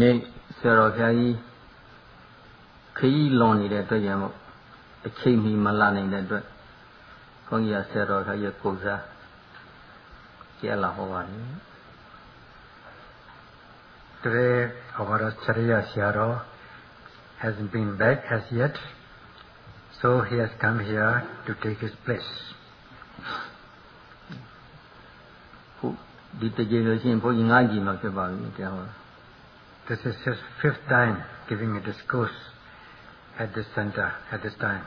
နေ့ဆရာတော်ဘုရားကြီးခရီးလွန်နေတဲ့အတွက်ကြောင့်အချိန်မီမလာနိုင်တဲ့အတွက်ခွန်ကြီးဆရာတော်ဘုရားရဲ့ကိုယ်စားကျက်လာဟောပါတယ် Today our Acharya Sayadaw hasn't been back as yet, so he has come here to take his place. ဟုတ်ဒီတကြိမ်လို့ရှိရင်ဘုန်းကြီး၅ကြိမ်မှဖြစ်ပါပြီတရားဟော This is his fifth time giving a discourse at this center at this time.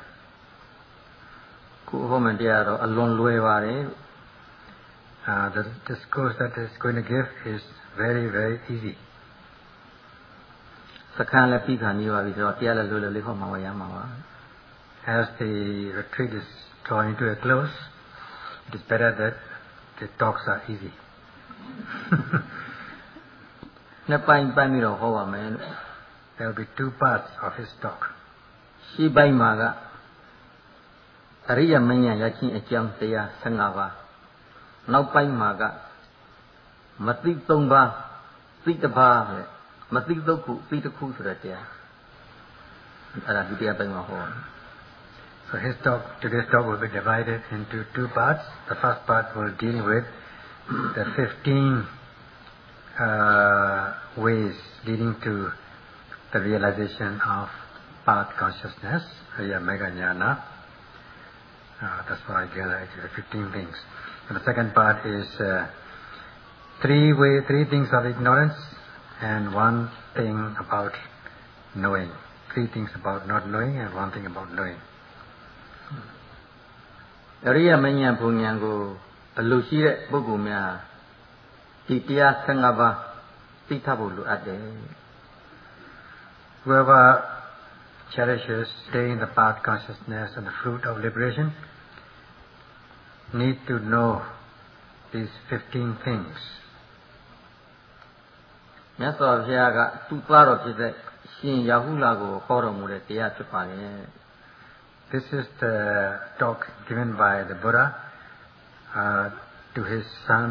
ခုဟောမှတရားတော့အလွန်လွယ်ပါတယ် Uh, the discourse that is going to give is very, very easy. စခန်းလည်းပြီးခါနေပါပြီဆိုတော့တရားလည်းလွယ်လွယ်လေးဟောမှဝရမှာပါ As the retreat is drawing to a close, it is better that the talks are easy. နှစ်ပိုင်းပိုင်းပြီးတော့ဟောပါမယ်လို့ There will be two parts of his talk. ရှင်းပိုင်းမှာကအရိယမဉ္ဇဉ်ရချင်းအကြောင်းတရား15ပါးနောက်ပိုင်းမှာကမသိ3ပါးသိတစ်ပါးပဲမသိသုတ်ခုသိတစ်ခုဆိုတဲ့တရားအဲ့ဒါဒုတိယပိုင်းမှာဟော So his talk, today's talk will be divided into two parts. The first part will deal with the 15 uh, ways leading to the realization of path consciousness, Riya Mega Jnana. Uh, that's why I gather actually 15 things. And the second part is uh, three way, three things of ignorance and one thing about knowing. Three things about not knowing and one thing about knowing. အရိယမဉ္ဇဉ်ဘုံဉဏ်ကိုအလိုရှိတဲ့ပုဂ္ဂိုလ်များ ဒီတရား15ပါးသိထဖို့လိုအပ်တယ် Whoever cherishes staying in the path consciousness and the fruit of liberation need to know these 15 things. မြတ်စွာဘုရားကသူ့သားတော်ဖြစ်တဲ့ရှင်ရာဟုလာကိုဟောတော်မူတဲ့တရားဖြစ်ပါတယ် This is the talk given by the Buddha uh, to his son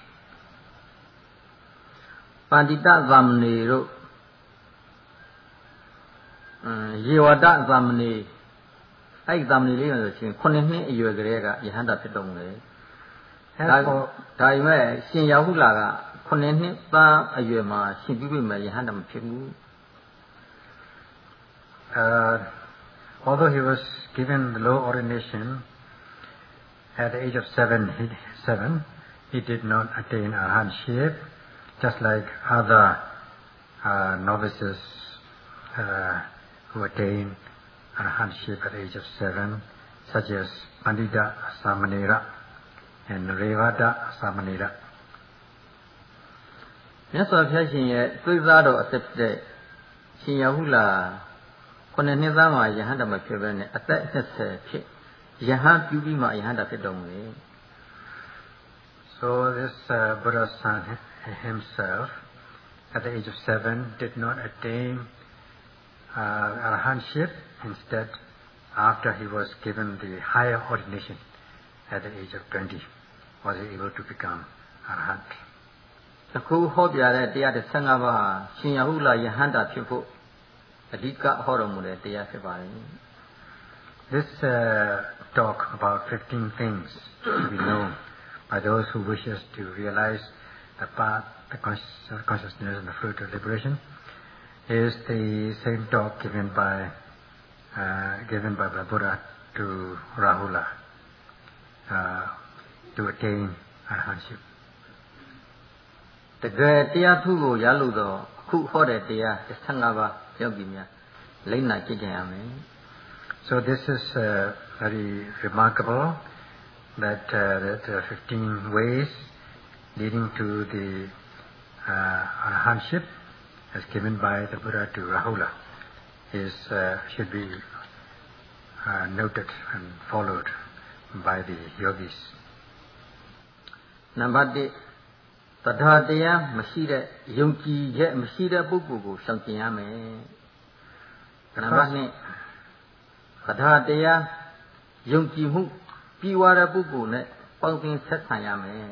ပန္တိတသမဏေတို့အမ်ယေဝတသမဏေအဲ့ဒီသမဏေလေးဆိုရှင်9နှစ်အရွယ်ကလေးကယဟန်တာဖြစ်တော်မူတယ် As ဒါ for ဒါပေမဲ့ရှင်ရာဟုလာက9နှစ်သားအရွယ်မှာရှင်ပြုပြီမဲ့ယဟန်တာမဖြစ်ဘူး Uh, although he was given the low ordination at the age of seven, he, seven, he did not attain arhatship, just like other uh, novices uh, who attain arhatship at the age of seven, such as Pandita Samanera and Revata Samanera. မြတ်စွာဘုရားရှင်ရဲ့သွေးသားတော်အသက်ဖြစ်တဲ့ရှင်ရာဟုလာ9နှစ်သားမှာယဟန်တာမဖြစ်ဘဲနဲ့အသက်20ဖြစ်ယဟန်ပြုပြီးမှယဟန်တာဖြစ်တော်မူတယ် So this uh, Buddha's son himself, at the age of seven, did not attain uh, arahantship. Instead, after he was given the higher ordination at the age of 20, was he able to become arahant. အခုဟောပြတဲ့တရားတစ်15ပါးဟာရှင်ရာဟုလာယဟန်တာဖြစ်ဖို့အဓိကဟောတော်မူတဲ့တရားဖြစ်ပါတယ် This uh, talk about 15 things to be known by those who wishes to realize the path, the conscious- consciousness and the fruit of liberation is the same talk given by uh, given by the Buddha to Rahula uh, to attain arahantship. တကယ်တရားထုကိုရလို့တော့အခုဟောတဲ့တရား15ပါးယောဂီများလိမ့်နာကြည့်ကြရမယ် So this is uh, very remarkable that uh, that there are 15 ways leading to the uh, arahantship as given by the Buddha to Rahula is uh, should be uh, noted and followed by the yogis. နံပါတ်1သဒ္ဓါတရားမရှိတဲ့ယုံကြည်ချက်မရှိတဲ့ပုဂ္ဂိုလ်ကိုရှောင်ကျင်ရမယ်နံပါတ်2သဒ္ဓါတရားယုံကြည်မှုပြီးွားတဲ့ပုဂ္ဂိုလ်နဲ့ပေါင်းသင်ဆက်ဆံရမယ်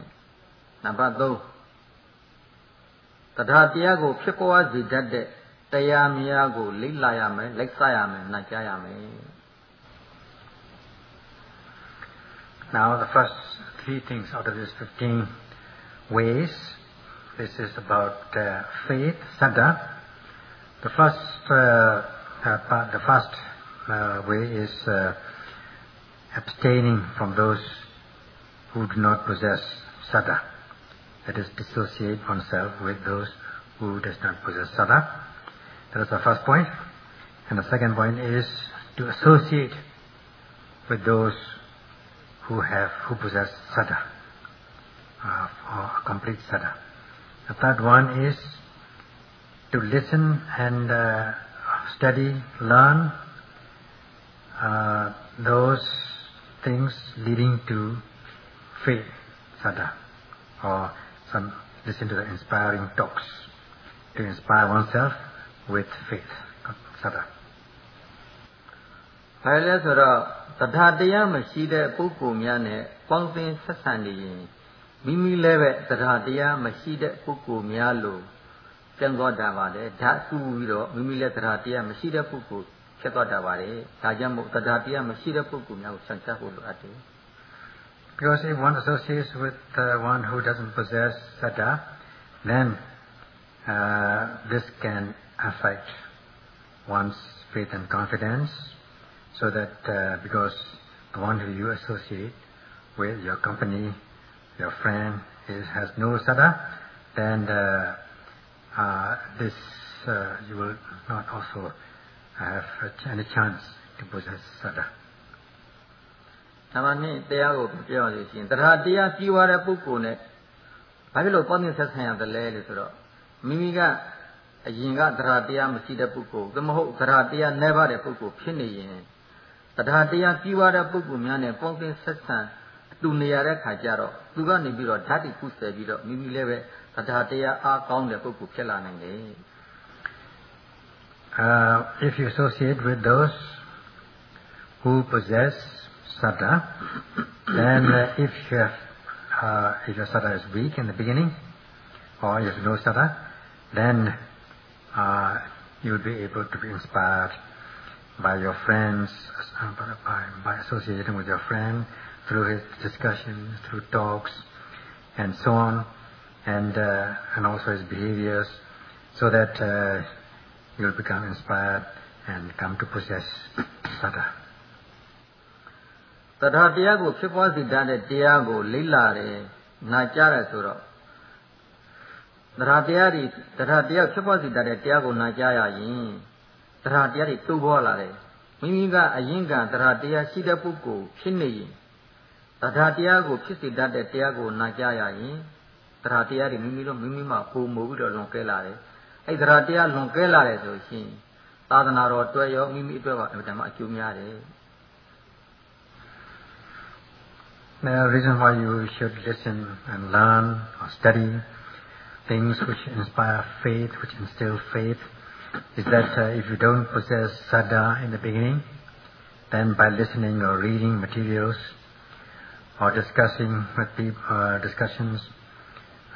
နံပါတ်3တထာတရားကိုဖြစ်ပေါ်စေတတ်တဲ့တရားများကိုလိမ့်လာရမယ်လိုက်စားရမယ်နှက်ကြရမယ် Now the first three things out of these 15 ways this is about uh, faith saddha the first uh, uh the first uh, way is uh, abstaining from those who do not possess saddha that is, dissociate oneself with those who does not possess saddha. That is the first point. And the second point is to associate with those who have who possess saddha, uh, or complete saddha. The third one is to listen and uh, study, learn uh, those things leading to faith, saddha, or some listen to the inspiring talks to inspire oneself with faith, sada. ဘာလဲဆိုတော့တထာတရားမရှိတဲ့ပုဂ္ဂိုလ်များနဲ့ပေါင်းသင်ဆက်ဆံနေရင်မိမိလည်းပဲတထာတရားမရှိတဲ့ပုဂ္ဂိုလ်များလို့ပြန်သွားတာပါတယ်ဓာတ်ကူပြီးတော့မိမိလည်းတထာတရားမရှိတဲ့ပုဂ္ဂိုလ်ဖြစ်သွားတာပါတယ်ဒါကြောင့်မို့တထာတရားမရှိတဲ့ပုဂ္ဂိုလ်များကိုဆန့်ကျင်ဖို့လိုအပ်တယ် Because if one associates with uh, one who doesn't possess saddha, then uh, this can affect one's faith and confidence so that uh, because the one who you associate with, your company, your friend, is, has no saddha, then uh, uh, this uh, you will not also have any chance to possess saddha. ဒါမှနဲ့တရားကိုပြောရလို့ရှိရင်တရားတရားကြီးွားတဲ့ပုဂ္ဂိုလ်နဲ့ဘာဖြစ်လို့ပေါင်းသင်ဆက်ဆံရတယ်လဲလို့ဆိုတော့မိမိကအရင်ကတရားတရားမရှိတဲ့ပုဂ္ဂိုလ်ကမဟုတ်တရားတရားနှဲပါတဲ့ပုဂ္ဂိုလ်ဖြစ်နေရင်တရားတရားကြီးွားတဲ့ပုဂ္ဂိုလ်များနဲ့ပေါင်းသင်ဆက်ဆံသူနေရတဲ့ခါကျတော့သူကနေပြီးတော့ဓာတ်တိကုဆယ်ပြီးတော့မိမိလည်းပဲတရားတရားအားကောင်းတဲ့ပုဂ္ဂိုလ်ဖြစ်လာနိုင်တယ် Uh, if you associate with those who possess saddha, then uh, if uh, if your saddha is weak in the beginning, or you have no saddha, then uh, you will be able to be inspired by your friends, uh, by, by associating with your friend through his discussions, through talks, and so on, and uh, and also his behaviors, so that uh, you'll become inspired and come to possess saddha. တရားတရားကိုဖြစ်ပွားစေတတ်တဲ့တရားကိုလိမ့်လာတယ်နာကြားတယ်ဆိုတော့တရားတရားတွေတရားတရားဖြစ်ပွားစေတတ်တဲ့တရားကိုနာကြားရရင်တရားတရားတွေတိုးပေါ်လာတယ်မိမိကအရင်ကတရားတရားရှိတဲ့ပုဂ္ဂိုလ်ဖြစ်နေရင်တရားတရားကိုဖြစ်စေတတ်တဲ့တရားကိုနာကြားရရင်တရားတရားတွေမိမိတို့မိမိမှပုံမို့ပြီးတော့လွန်ကဲလာတယ်အဲ့တရားတရားလွန်ကဲလာတယ်ဆိုရှင်သာသနာတော်အတွက်ရောမိမိအတွက်ပါအမှန်တမ်းအကျိုးများတယ် The reason why you should listen and learn or study things which inspire faith, which instill faith, is that uh, if you don't possess saddha in the beginning, then by listening or reading materials or discussing with people, uh, discussions,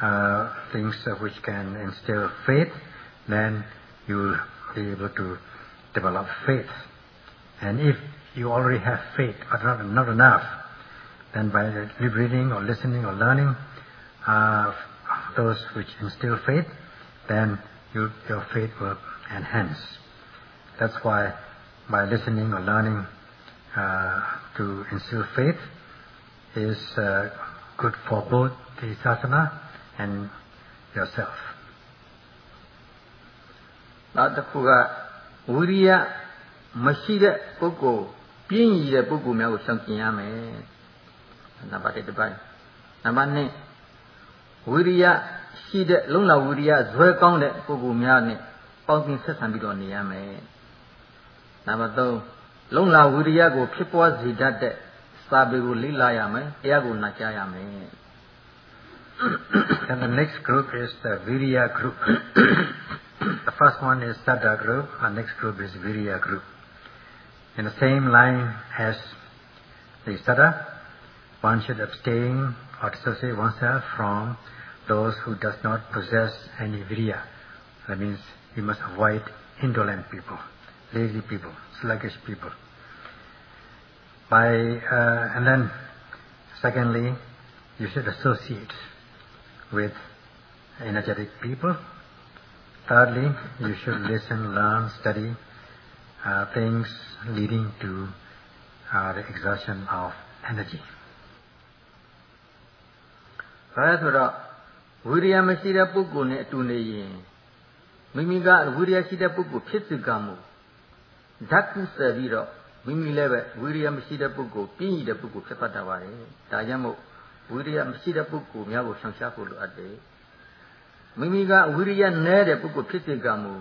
uh, things which can instill faith, then you will be able to develop faith. And if you already have faith, but not, not enough, then by reading or listening or learning uh, those which instill faith, then you, your faith will enhance. That's why by listening or learning uh, to instill faith is uh, good for both the sasana and yourself. နောက်တစ်ခုကဝိရိယမရှိတဲ့ပုဂ္ဂိုလ်ပြင်းရည်တဲ့ပုဂ္ဂိုလ်များကိုရှောင်ကျင်ရမယ် နံပါတ်1တစ်ပိုင်းနံပါတ်2ဝိရိယရှိတဲ့လုံလဝိရိယဇွဲကောင်းတဲ့ပုဂ္ဂိုလ်များနဲ့ပေါင်းသင်ဆက်ဆံပြီးတော့နေရမယ်နံပါတ်3လုံလဝိရိယကိုဖြစ်ပွားစေတတ်တဲ့စာပေကိုလေ့လာရမယ်တရားကိုနာကြားရမယ် And the next group is the Virya group. the first one is Saddha group, the next group is Virya group. In the same line as the Saddha, one should abstain or dissociate oneself from those who does not possess any virya. That means you must avoid indolent people, lazy people, sluggish people. By uh, and then, secondly, you should associate with energetic people. Thirdly, you should listen, learn, study uh, things leading to uh, the exertion of energy. ဘာလဲဆိုတော့ဝိရိယမရှိတဲ့ပုဂ္ဂိုလ်နဲ့အတူနေရင်မိမိကဝိရိယရှိတဲ့ပုဂ္ဂိုလ်ဖြစ်စေကမှုဓာတ်ကုဆယ်ပြီးတော့မိမိလည်းပဲဝိရိယမရှိတဲ့ပုဂ္ဂိုလ်ပြင်းရည်တဲ့ပုဂ္ဂိုလ်ဖြစ်ပတ်တာပါတယ်။ဒါကြောင့်မို့ဝိရိယမရှိတဲ့ပုဂ္ဂိုလ်များကိုဆောင်ရှားဖို့လိုအပ်တယ်။မိမိကဝိရိယနည်းတဲ့ပုဂ္ဂိုလ်ဖြစ်စေကမှု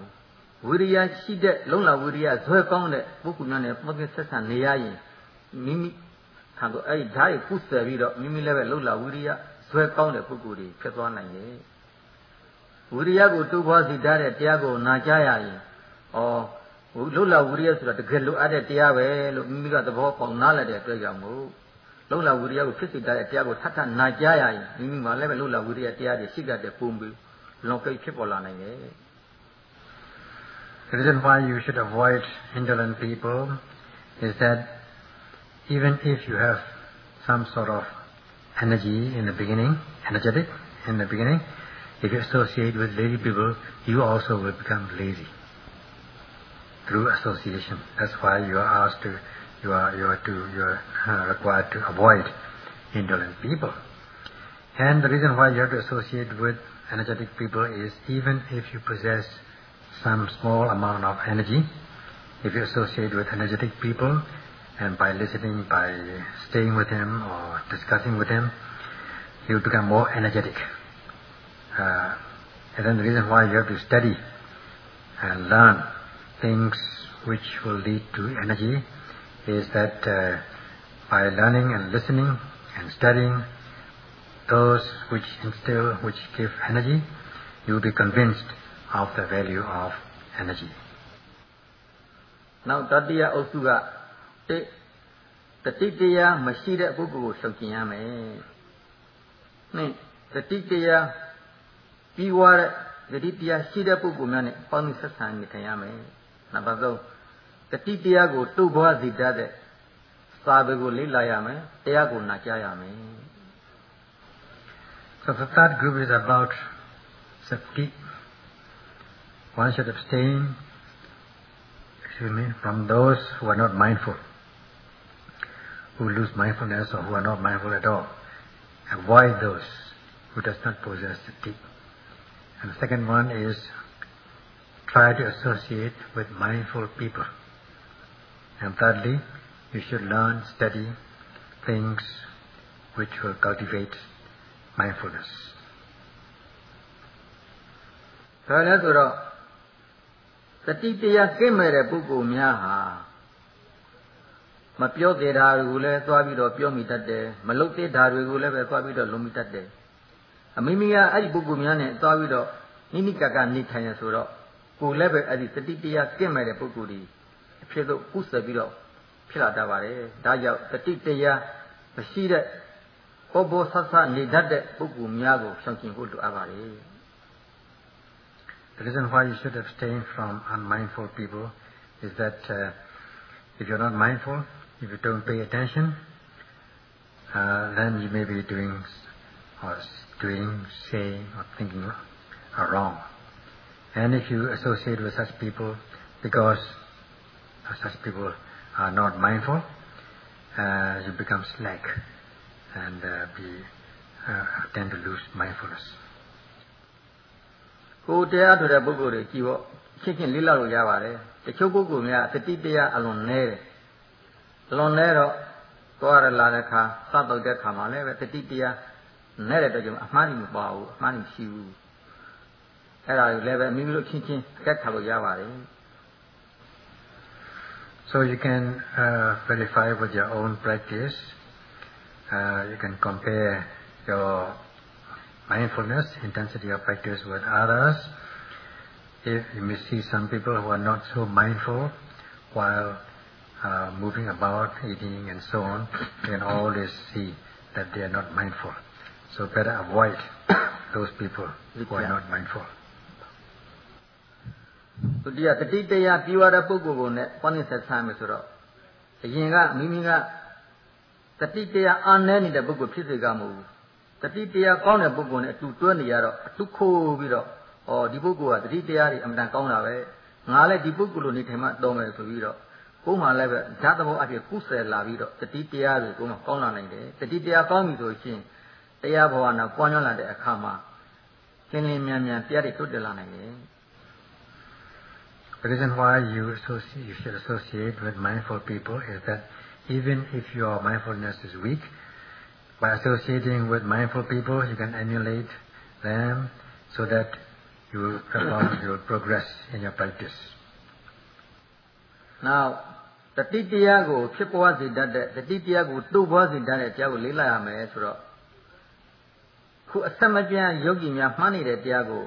ဝိရိယရှိတဲ့လုံလဝိရိယဇွဲကောင်းတဲ့ပုဂ္ဂိုလ်များနဲ့ပတ်သက်ဆက်ဆံနေရရင်မိမိခံတော့အဲ့ဒီဓာတ်ကိုကုဆယ်ပြီးတော့မိမိလည်းပဲလုံလဝိရိယ ဇွဲကောင်းတဲ့ပုဂ္ဂိုလ်တွေဖြစ်သွားနိုင်တယ်ဝိရိယကိုတိုးပွားစီထားတဲ့တရားကိုနာကြားရရင်ဩလုံလဝိရိယဆိုတာတကယ်လိုအပ်တဲ့တရားပဲလို့မိမိကသဘောပေါက်နားလည်တဲ့အတွက်ကြောင့်မို့လုံလဝိရိယကိုဖြစ်စီထားတဲ့တရားကိုထပ်ထပ်နာကြားရရင်မိမိမှာလည်းပဲလုံလဝိရိယတရားတွေရှိတဲ့ပုံပြီးလွန်ကိတ်ဖြစ်ပေါ်လာနိုင်တယ် The reason why you should avoid indolent people is that even if you have some sort of energy in the beginning, energetic in the beginning, if you associate with lazy people, you also will become lazy through association. That's why you are asked to, you are, you are to, you are uh, required to avoid indolent people. And the reason why you have to associate with energetic people is even if you possess some small amount of energy, if you associate with energetic people, and by listening, by staying with him or discussing with him, you become more energetic. Uh, and then the reason why you have to study and learn things which will lead to energy is that uh, by learning and listening and studying those which instill, which give energy, you will be convinced of the value of energy. Now, Tatiya Osuga တိယအုပ်စုကတိတတိတရားမရှိတဲ့ပုဂ္ဂိုလ်ကိုရှောင်ကျင်ရမယ်။နှစ်တတိတရားပြီးွားတဲ့တတိတရားရှိတဲ့ပုဂ္ဂိုလ်များနဲ့ပေါင်းပြီးဆက်ဆံနေထိုင်ရမယ်။နံပါတ်3တတိတရားကိုတုတ်ဘွားစေတတ်တဲ့စာပေကိုလေ့လာရမယ်။တရားကိုနာကြားရမယ်။ So the third group is about sati. One should abstain, excuse me, from those who are not mindful, who lose mindfulness or who are not mindful at all. Avoid those who does not possess sati. And the second one is try to associate with mindful people. And thirdly, you should learn, study things which will cultivate mindfulness. ဒါလည်းဆိုတော့တတိတရားကင်းမဲ့တဲ့ပုဂ္ဂိုလ်များဟာ မပြောသေးတာတွေကိုလည်းသွားပြီးတော့ပြောမိတတ်တယ်မလုပ်သေးတာတွေကိုလည်းပဲသွားပြီးတော့လုံးမိတတ်တယ်အမိမိကအဲ့ဒီပုဂ္ဂိုလ်များနဲ့သွားပြီးတော့နိနိကကနေထိုင်ရဆိုတော့ကိုယ်လည်းပဲအဲ့ဒီတတိတရားကင်းမဲ့တဲ့ပုဂ္ဂိုလ်ဒီအဖြစ်သို့ကုသပြီးတော့ဖြစ်လာတတ်ပါတယ်ဒါကြောင့်တတိတရားမရှိတဲ့ဘောဘောဆဆနေတတ်တဲ့ပုဂ္ဂိုလ်များကိုရှောင်ကျင်ဖို့လိုအပ်ပါတယ် The reason why you should abstain from unmindful people is that uh, if you're not mindful, if you don't pay attention, uh, then you may be doing or doing, saying, or thinking are wrong. And if you associate with such people because such people are not mindful, uh, you become slack and uh, be uh, tend to lose mindfulness. ကိုယ်တရားဆိုတဲ့ပုဂ္ဂိုလ်တွေကြည့်ဖို့ချင်းချင်းလေးလောက်လို့ရပါတယ်တချို့ပုဂ္ဂိုလ်များတတိတရားအလွန်နဲတယ်အ လွန်နဲတော့သွားရလာတဲ့ခါစတော့တဲ့ခါမှာလည်းပဲတတိတရားနဲတဲ့တော့ကြောင့်အမှားကြီးမပါဘူးအမှားကြီးမရှိဘူး အဲ့ဒါလည်းပဲမိမိတို့ချင်းချင်းအကက်ထားလို့ရပါတယ် So you can uh, verify with your own practice. Uh, you can compare your mindfulness, intensity of practice with others. If you may see some people who are not so mindful while uh, moving about, eating and so on, you can always see that they are not mindful. So better avoid those people who are not mindful. သူတည်းကတတိတရားပြီးွားတဲ့ပုဂ္ဂိုလ်ကိုနဲ့ပန်းနေဆက်ဆံမယ်ဆိုတော့အရင်ကမိမိကတတိတရားအာနဲနေတဲ့ပုဂ္ဂိုလ်ဖြစ်စေကမဟုတ်ဘူးတတိတရားကောင်းတဲ့ပုဂ္ဂိုလ်နဲ့အတူတွဲနေရတော့အတူခိုးပြီးတော့ဩဒီပုဂ္ဂိုလ်ကတတိတရားတွေအမှန်တန်ကောင်းတာပဲငါလည်းဒီပုဂ္ဂိုလ်လိုနေထိုင်မှတော်မယ်ဆိုပြီးတော့ ကိုယ်မှလည်းပဲဓာတ်သဘောအဖြစ်ကုဆယ်လာပြီးတော့တတိတရားတွေကိုမှကောင်းလာနိုင်တယ်တတိတရားကောင်းပြီဆိုရှင်တရားဘဝနာပွားများလာတဲ့အခါမှာရှင်းလင်းမြန်မြန်တရားတွေတွတ်တက်လာနိုင်တယ် The reason why you, associate, you should associate with mindful people is that even if your mindfulness is weak, by associating with mindful people, you can emulate them so that you will perform, you will progress in your practice. Now, တတိတရားကိုဖြစ်ပွားစေတတ်တဲ့တတိတရားကိုတုပ်ပွားစေတတ်တဲ့တရားကိုလေးလိုက်ရမယ်ဆိုတော့ခုအဆက်မပြတ်ယောဂီများမှန်းနေတဲ့တရားကို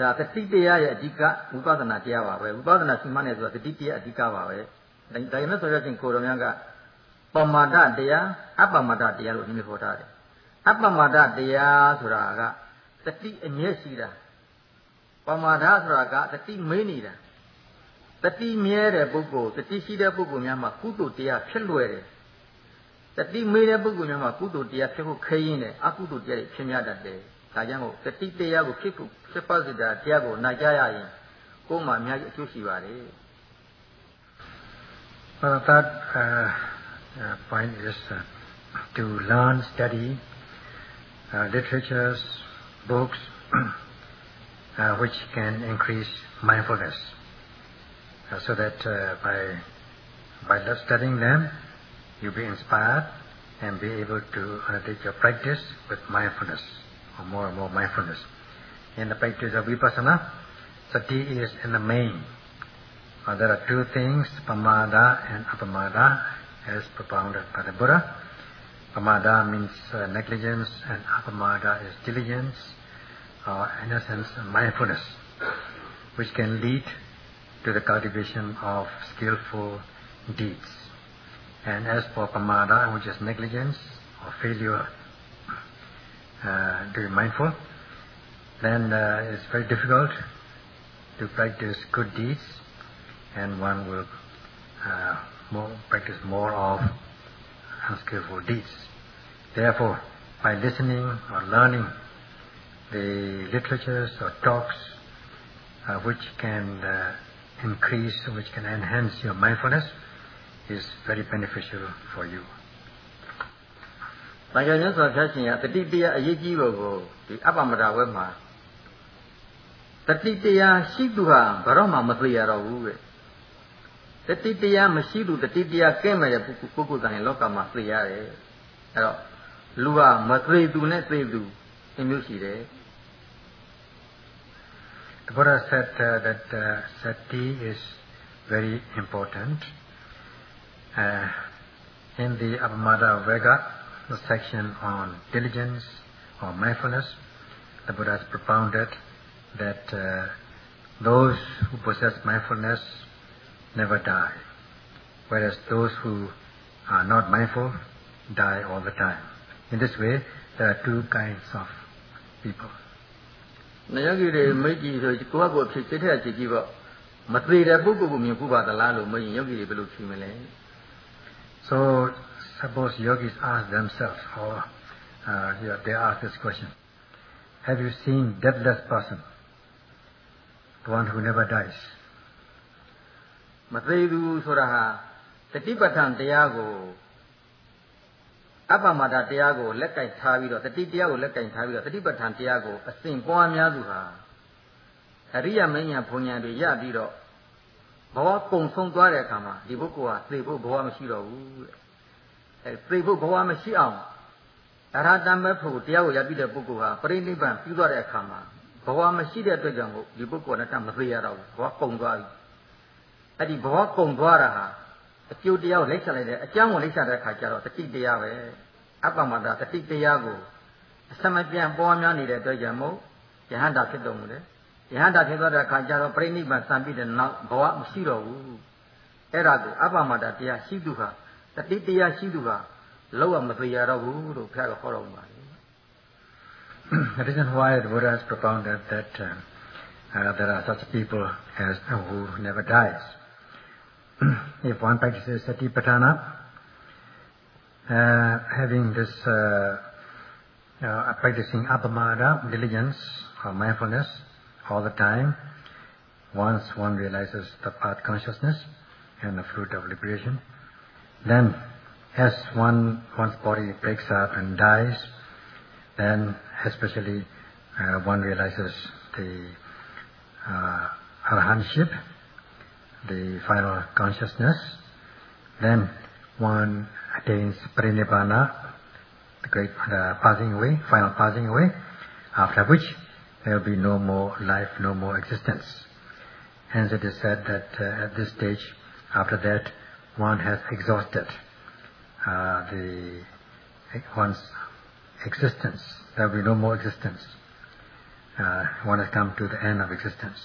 ဒါတတိတရားရဲ့အဓိကဝိပဿနာတရားပါပဲဝိပဿနာရှိမှနဲ့ဆိုတာတတိတရားအဓိကပါပဲဒါရင်ဆိုရချင်းကိုတော်များကပမာဒတရားအပမဒတရားလို့ဒီလိုခေါ်ထားတယ်အပမဒတရားဆိုတာကတတိအမြဲရှိတာပမာဒဆိုတာကတတိမေးနေတာ တတိမြဲတဲ့ပုဂ္ဂိုလ်တတိရှိတဲ့ပုဂ္ဂိုလ်များမှာကုသိုလ်တရားဖြစ်လွယ်တယ်တတိမေးတဲ့ပုဂ္ဂိုလ်များမှာကုသိုလ်တရားဖြစ်ဖို့ခရင်တယ်အကုသိုလ်တရားတွေဖြစ်များတတ်တယ်ဒါကြောင့်မို့တတိတရားကိုဖြစ်ဖို့ဖြစ်ပါစေတာတရားကိုနာကြရရင်ကိုယ်မှာအများကြီးအကျိုးရှိပါတယ် Well, that uh, uh, point is uh, to learn, study uh, literatures, books, uh, which can increase mindfulness, uh, so that uh, by by studying them, you'll be inspired and be able to undertake your practice with mindfulness or more and more mindfulness. In the practice of vipassana, sati is in the main. Uh, there are two things, pamada and apamada, as propounded by the Buddha. Pamada means uh, negligence and apamada is diligence, or in a sense mindfulness, which can lead to the cultivation of skillful deeds. And as for pamada, which is negligence or failure uh, to be mindful, then uh, it's very difficult to practice good deeds, and one will uh, more, practice more of unskillful deeds. Therefore, by listening or learning the literatures or talks uh, which can uh, increase, which can enhance your mindfulness, is very beneficial for you. တန်ခါမြတ်စွာဘုရားရှင်ကတတိတရားအရေးကြီးပုံကိုဒီအပ္ပမဒဝဲမှာတတိတရားရှိသူဟာဘယ်တော့မှမသိရတော့ဘူးတဲ့တတိတရားမရှိသူတတိတရားကဲမဲ့တဲ့ပုဂ္ဂိုလ်ပုဂ္ဂိုလ်တိုင်းလောကမှာသိရတယ်အဲ့တော့လူဟာမသိသူနဲ့သိသူအမျိုးရှိတယ် The Buddha said uh, that uh, sati is very important. Uh, in the Appamada Vagga, the section on diligence or mindfulness, the Buddha has propounded that uh, those who possess mindfulness never die, whereas those who are not mindful die all the time. In this way, there are two kinds of people. နယောဂီတွေမိတ်ကြီးဆိုကိုယ့်ဘက်ကိုဖြစ်စိတ်ထက်ကြည့်ကြည့်ပေါ့မသေးတဲ့ပုဂ္ဂိုလ်ကိုမြင်ဖို့ပါသလားလို့မရင်ယောဂီတွေဘယ်လိုဖြေမလဲ So suppose yogis ask themselves, or uh, yeah, they ask this question: Have you seen deathless person, the one who never dies? မသေးဘူးဆိုတာဟာတတိပဋ္ဌာန်တရားကို အပ္ပမတာတရားကိုလက်ကင်ထားပြီးတော့တတိတရားကိုလက်ကင်ထားပြီးတော့တတိပဋ္ဌာန်တရားကိုအစဉ်ပွားများသူဟာအရိယမဉ္ဇဉ်ဘုံဉဏ်တွေရပြီးတော့ဘဝကုံဆုံးသွားတဲ့အခါမှာဒီပုဂ္ဂိုလ်ဟာသိဖို့ဘဝမရှိတော့ဘူးတဲ့အဲသိဖို့ဘဝမရှိအောင်အရဟတမေဖို့တရားကိုရပြီးတဲ့ပုဂ္ဂိုလ်ဟာပရိနိဗ္ဗာန်ပြီးသွားတဲ့အခါမှာဘဘဝမရှိတဲ့အတွက်ကြောင့်မို့ဒီပုဂ္ဂိုလ်နဲ့တမသေးရတော့ဘူးဘဝကုန်သွားပြီအဲ့ဒီဘဝကုန်သွားတာဟာ အကျိုးတရားကိုလိုက်ဆက်လိုက်တယ်အကြောင်းကိုလိုက်ဆက်တဲ့အခါကျတော့တတိတရားပဲအပ္ပမတတတိတရားကိုအစမပြန့်ပွားများနေတဲ့အတွက်ကြောင့်မို့ယဟန္တာဖြစ်တော်မူတယ်ယဟန္တာဖြစ်သွားတဲ့အခါကျတော့ပြိဋိဘံစံပြီးတဲ့နောက်ဘဝမရှိတော့ဘူးအဲ့ဒါကိုအပ္ပမတတရားရှိသူဟာတတိတရားရှိသူဟာလောက်ရမသေးရတော့ဘူးလို့ဘုရားကဟောတော်မူပါတယ် The reason why the Buddha has propounded that uh, uh, there are such people as uh, who never dies. if one practices satipatthana, uh, having this uh, uh, practicing apamada, diligence or mindfulness all the time, once one realizes the path consciousness and the fruit of liberation, then as one one's body breaks up and dies, then especially uh, one realizes the uh, arahantship, the final consciousness, then one attains parinibbana, the great the passing away, final passing away, after which there will be no more life, no more existence. Hence it is said that uh, at this stage, after that, one has exhausted uh, the one's existence. There will be no more existence. Uh, one has come to the end of existence.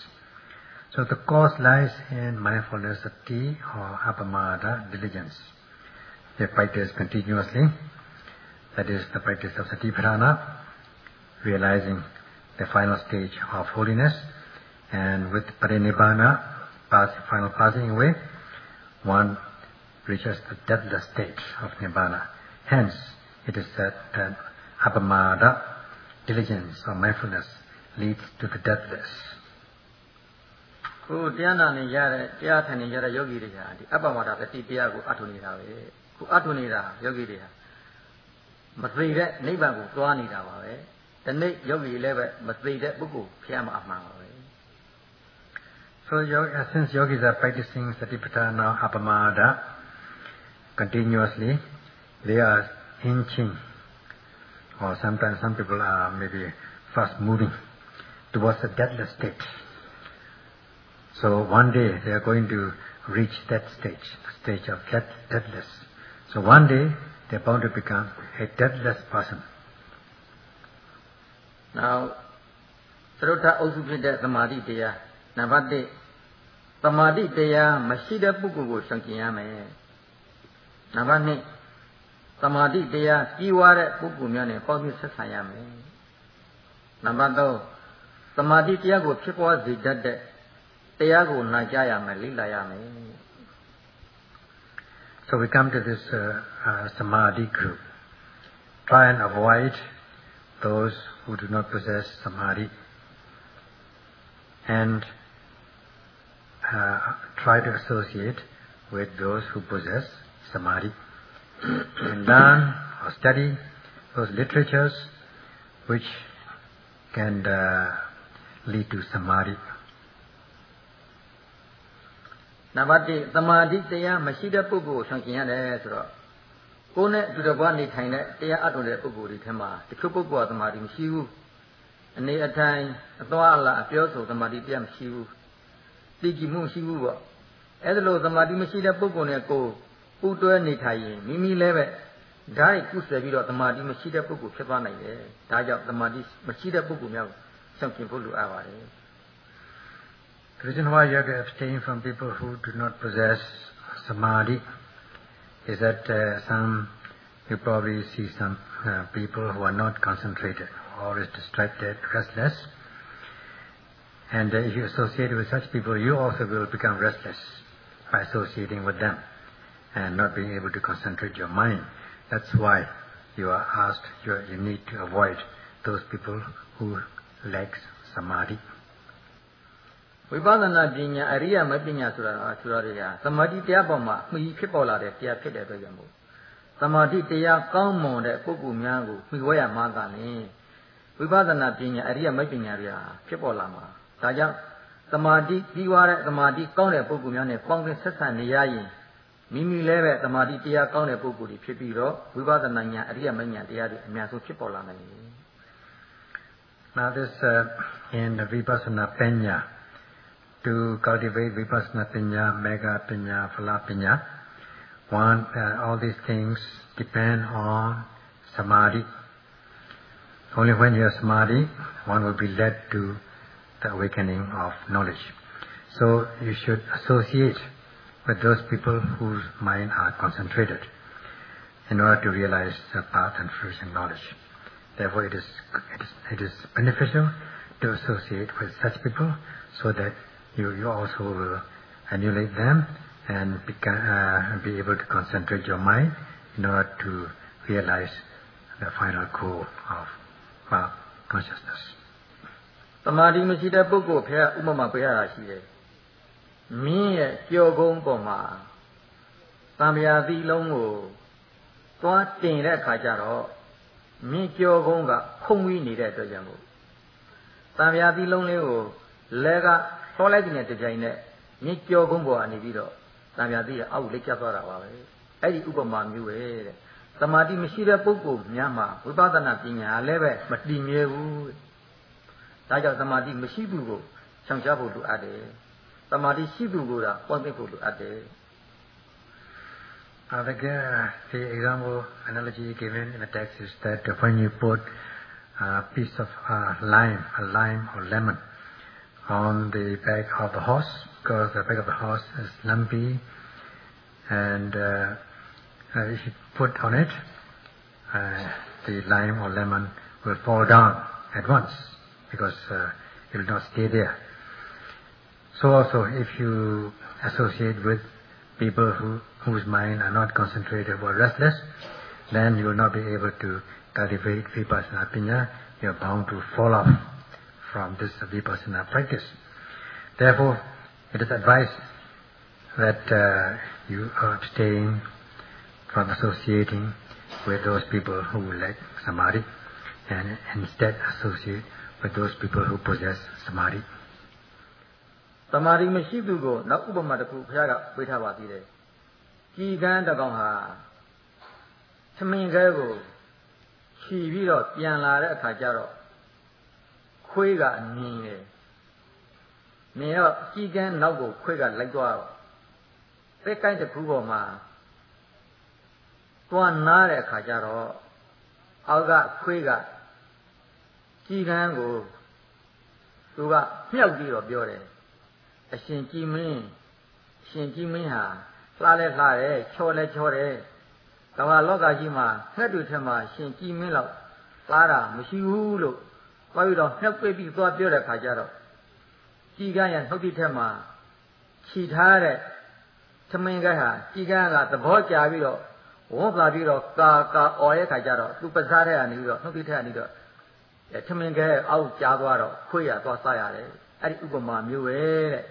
So the cause lies in mindfulness, sati or apamada, diligence. They practice continuously. That is the practice of satipatthana, realizing the final stage of holiness, and with parinibbana, pass, final passing away, one reaches the deathless state of nibbana. Hence, it is said that apamada, diligence or mindfulness, leads to the deathless. ကိုတရားနာနေရတဲ့တရားထိုင်နေရတဲ့ယောဂီတွေဟာဒီအပ္ပမတာတတိတရားကိုအထုနေတာပဲခုအထုနေတာယောဂီတွေဟာမသိတဲ့နိဗ္ဗာန်ကိုသွားနေတာပါပဲဒီနေ့ယောဂီလည်းပဲမသိတဲ့ပုဂ္ဂိုလ်ဖျက်မှာအမှန်ပါပဲ So yog- uh, since yogis are practicing satipatthana apamada continuously, they are inching, or sometimes some people are maybe fast moving towards the deathless state. So one day they are going to reach that stage, the stage of death, deathless. So one day they are bound to become a deathless person. နောက်သရုတ်ထအုပ်စုဖြစ်တဲ့သမာဓိတရားနံပါတ်1သမာဓိတရားမရှိ တဲ့ပုဂ္ဂိုလ်ကိုရှောင်ကျင်ရမယ်နံပါတ်2သမာဓိတရားကြီးဝါတဲ့ပုဂ္ဂိုလ်များနဲ့ပေါင်းပြီးဆက်ဆံရမယ်နံပါတ်3သမာဓိတရားကိုဖြစ်ပေါ်စေတတ်တဲ့တရားကိုနာကြားရမယ်လေ့လာရမယ် So we come to this uh, uh, samadhi group. Try and avoid those who do not possess samadhi and uh, try to associate with those who possess samadhi and learn or study those literatures which can uh, lead to samadhi. နံပါတ်1သမာဓိတရားမရှိတဲ့ပုဂ္ဂိုလ်ကိုရှောင်ကျင်ရတယ်ဆိုတော့ကိုယ်နဲ့အတူတကွနေထိုင်တဲ့တရားအထုံတဲ့ပုဂ္ဂိုလ်တွေထဲမှာတချို့ပုဂ္ဂိုလ်ကသမာဓိမရှိဘူးအနေအထိုင်အသွားအလာအပြောဆိုသမာဓိတရားမရှိဘူးသိကြည်မှုမရှိဘူးပေါ့အဲ့ဒါလို့သမာဓိမရှိတဲ့ပုဂ္ဂိုလ်နဲ့ကိုယ်ပူတွဲနေထိုင်ရင်မိမိလည်းပဲဓာတ်ကုဆယ်ပြီးတော့သမာဓိမရှိတဲ့ပုဂ္ဂိုလ်ဖြစ်သွားနိုင်တယ်ဒါကြောင့်သမာဓိမရှိတဲ့ပုဂ္ဂိုလ်များကိုရှောင်ကျင်ဖို့လိုအပ်ပါတယ် The reason why you have to abstain from people who do not possess samadhi is that uh, some, you probably see some uh, people who are not concentrated, always distracted, restless. And uh, if you associate with such people, you also will become restless by associating with them and not being able to concentrate your mind. That's why you are asked, you, are, you need to avoid those people who lack samadhi. ဝိပဿနာပညာအရိယမပညာဆိုတာကဆိုတာတွေကသမာဓိတရားပေါ်မှာမှီဖြစ်ပေါ်လာတဲ့တရားဖြစ်တဲ့အတွက်ကြောင့်မို့သမာဓိတရားကောင်းမွန်တဲ့ပုဂ္ဂိုလ်များကိုမှီဝဲရမှာကလည်းဝိပဿနာပညာအရိယမပညာတွေကဖြစ်ပေါ်လာမှာဒါကြောင့်သမာဓိပြီးွားတဲ့သမာဓိကောင်းတဲ့ပုဂ္ဂိုလ်များနဲ့ပေါင်းပြီးဆက်ဆံနေရရင်မိမိလည်းပဲသမာဓိတရားကောင်းတဲ့ပုဂ္ဂိုလ်တွေဖြစ်ပြီးတော့ဝိပဿနာဉာဏ်အရိယမဉာဏ်တရားတွေအများဆုံးဖြစ်ပေါ်လာနိုင်တယ် Now this uh, in Vipassana Penya, to cultivate Vipassana Penya, Mega Penya, Phala Penya, one, uh, all these things depend on Samadhi. Only when you have Samadhi, one will be led to the awakening of knowledge. So you should associate with those people whose mind are concentrated in order to realize the path and fruition knowledge. Therefore, it is, it is, it is beneficial to associate with such people so that you, you also will emulate them and become, uh, be able to concentrate your mind in order to realize the final goal of path consciousness. သမာဓိမရှိတဲ့ပုဂ္ဂိုလ်ဖះဥပမာပေးရတာရှိတယ်။မင်းရဲ့ကြော်ကုန်းပေါ်မှာတံမြာသီလုံးကိုသွားတင်တဲ့အခါကျတော့မြင့်ကြောကုန်းကခုံပြီးနေတဲ့အတွက်ကြောင့်မို့တံမြာသီးလုံးလေးကိုလဲက ဆောလိုက်တဲ့တကြိုင်နဲ့မြင့်ကြောကုန်းပေါ်ကနေပြီးတော့တံမြာသီးကအောက်လက်ကျသွားတာပါပဲအဲ့ဒီဥပမာမျိုးပဲတဲ့သမာဓိမရှိတဲ့ပုဂ္ဂိုလ်များမှာဝိပဿနာပညာလည်းပဲမတည်မြဲဘူးဒါကြောင့်သမာဓိမရှိသူကိုရှောင်ရှားဖို့လိုအပ်တယ်သမာဓိရှိသူကိုသာပွင့်သိဖို့လိုအပ်တယ် Uh, the, the example analogy given in the text is that when you put a piece of uh, lime, a lime or lemon, on the back of the horse, because the back of the horse is lumpy, and uh, uh if you put on it, uh, the lime or lemon will fall down at once, because uh, it will not stay there. So also, if you associate with people who, whose mind are not concentrated or restless, then you will not be able to cultivate vipassana pinya. You are bound to fall off from this vipassana practice. Therefore, it is advised that uh, you abstain from associating with those people who lack samadhi and instead associate with those people who possess samadhi. တမာရီမရှိသူကိုနောက်ဥပမာတစ်ခုဘုရားကပေးထားပါသေးတယ်။ကြည်ကန်းတကောင်ဟာသမင်ခဲကိုခြီးပြီးတော့ပြန်လာတဲ့အခါကျတော့ ခွေးကမြင်တယ်။မြင်တော့ကြည်ကန်းနောက်ကိုခွေးကလိုက်သွားတော့သက်ကိုင်းတစ်ခုပေါ်မှာသွားနားတဲ့အခါကျတော့အောက်ကခွေးကကြည်ကန်းကိုသူကမြှောက်ပြီးတော့ပြောတယ်အရှင်ကြည်မင်းအရှင်ကြည်မင်းဟာလှလဲလှတယ်ချောလဲချောတယ်ကမ္ဘာလောကကြီးမှာငှက်တွေထက်မှာရှင်ကြည်မင်းလောက်သားတာမရှိဘူးလို့ ပြောပြီးတော့နှုတ်ပိတ်ပြီးသွားပြောတဲ့ခါကျတော့ကြည်ကန်းရဲ့နှုတ်တိထက်မှာခြိထားတဲ့သမင်ကဟာကြည်ကန်းကသဘောကျပြီးတော့ဝေါ်ပါပြီးတော့ကာကာအော်ရဲ့ခါကျတော့သူပစားတဲ့ကနေပြီးတော့နှုတ်တိထက်ကနေတော့သမင်ကဲအောက်ကြားသွားတော့ခွေးရသွားစားရတယ်အဲ့ဒီဥပမာမျိုးပဲတဲ့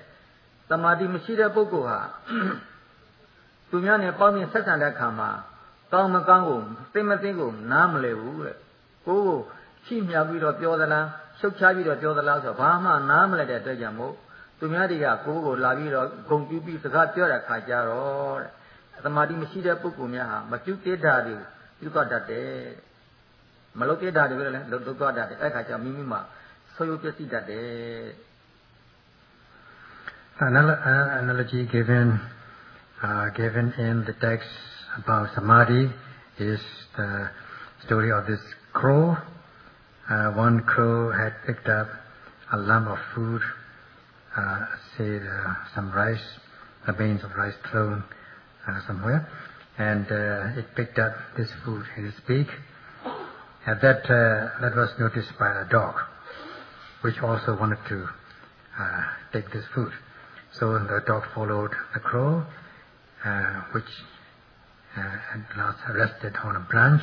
တမာတိမရှိတဲ့ပုဂ္ဂိုလ်ဟာသူများနဲ့ပေါင်းပြီးဆက်ဆံတဲ့အခါမှာကောင်းမကောင်းကိုသိမသိကိုနားမလဲဘူးတဲ့ကိုယ်ကို ချိမြောက်ပြီးတော့ပြောသလားရှုပ်ချပြီးတော့ပြောသလားဆိုတော့ဘာမှနားမလဲတဲ့အတွက်ကြောင့်မို့သူများတွေကကိုယ်ကိုလာပြီးတော့ဂုံပြူပြီးစကားပြောတဲ့ခါကျတော့တဲ့သမာဓိမရှိတဲ့ပုဂ္ဂိုလ်များဟာမပြုတ်တေတာတွေပြုတ်တတ်တယ်မလုပ်တေတာတွေလည်းလုပ်တော့တတ်တယ်အဲ့ခါကျမိမိမှာဆိုးရုပ်ပျက်စီးတတ်တယ် analogy given uh, given in the text about samadhi is the story of this crow. Uh, one crow had picked up a lump of food, uh, say uh, some rice, the grains of rice thrown uh, somewhere, and uh, it picked up this food in its beak. And that that was noticed by a dog, which also wanted to take this food. So the dog followed the crow, uh, which uh, at last rested on a branch.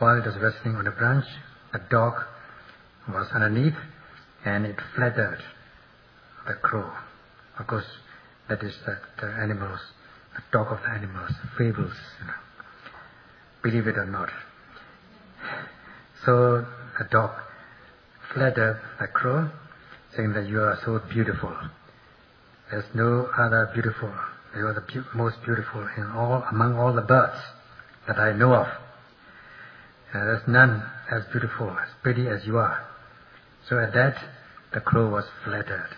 While it was resting on a branch, the dog was underneath and it flattered the crow. Of course, that is that the animals, the talk of the animals, fables, you know, believe it or not. So the dog flattered the crow, saying that you are so beautiful. There's no other beautiful. You are the most beautiful in all among all the birds that I know of. Uh, there's none as beautiful, as pretty as you are. So at that, the crow was flattered,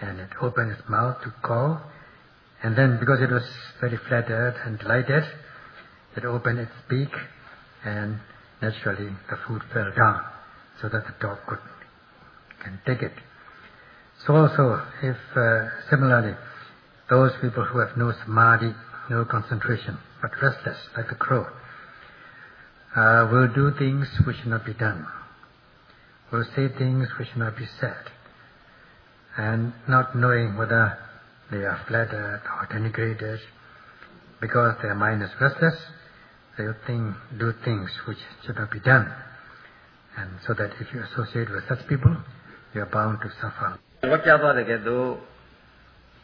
and it opened its mouth to call, and then because it was very flattered and delighted, it opened its beak, and naturally the food fell down, so that the dog could can take it. So also, if uh, similarly, those people who have no samadhi, no concentration, but restless, like the crow, uh, will do things which should not be done, will say things which should not be said, and not knowing whether they are flattered or denigrated, because their mind is restless, they will think, do things which should not be done. And so that if you associate with such people, you are bound to suffer. ဘာကြားသွားတဲ့ကဲ့သို့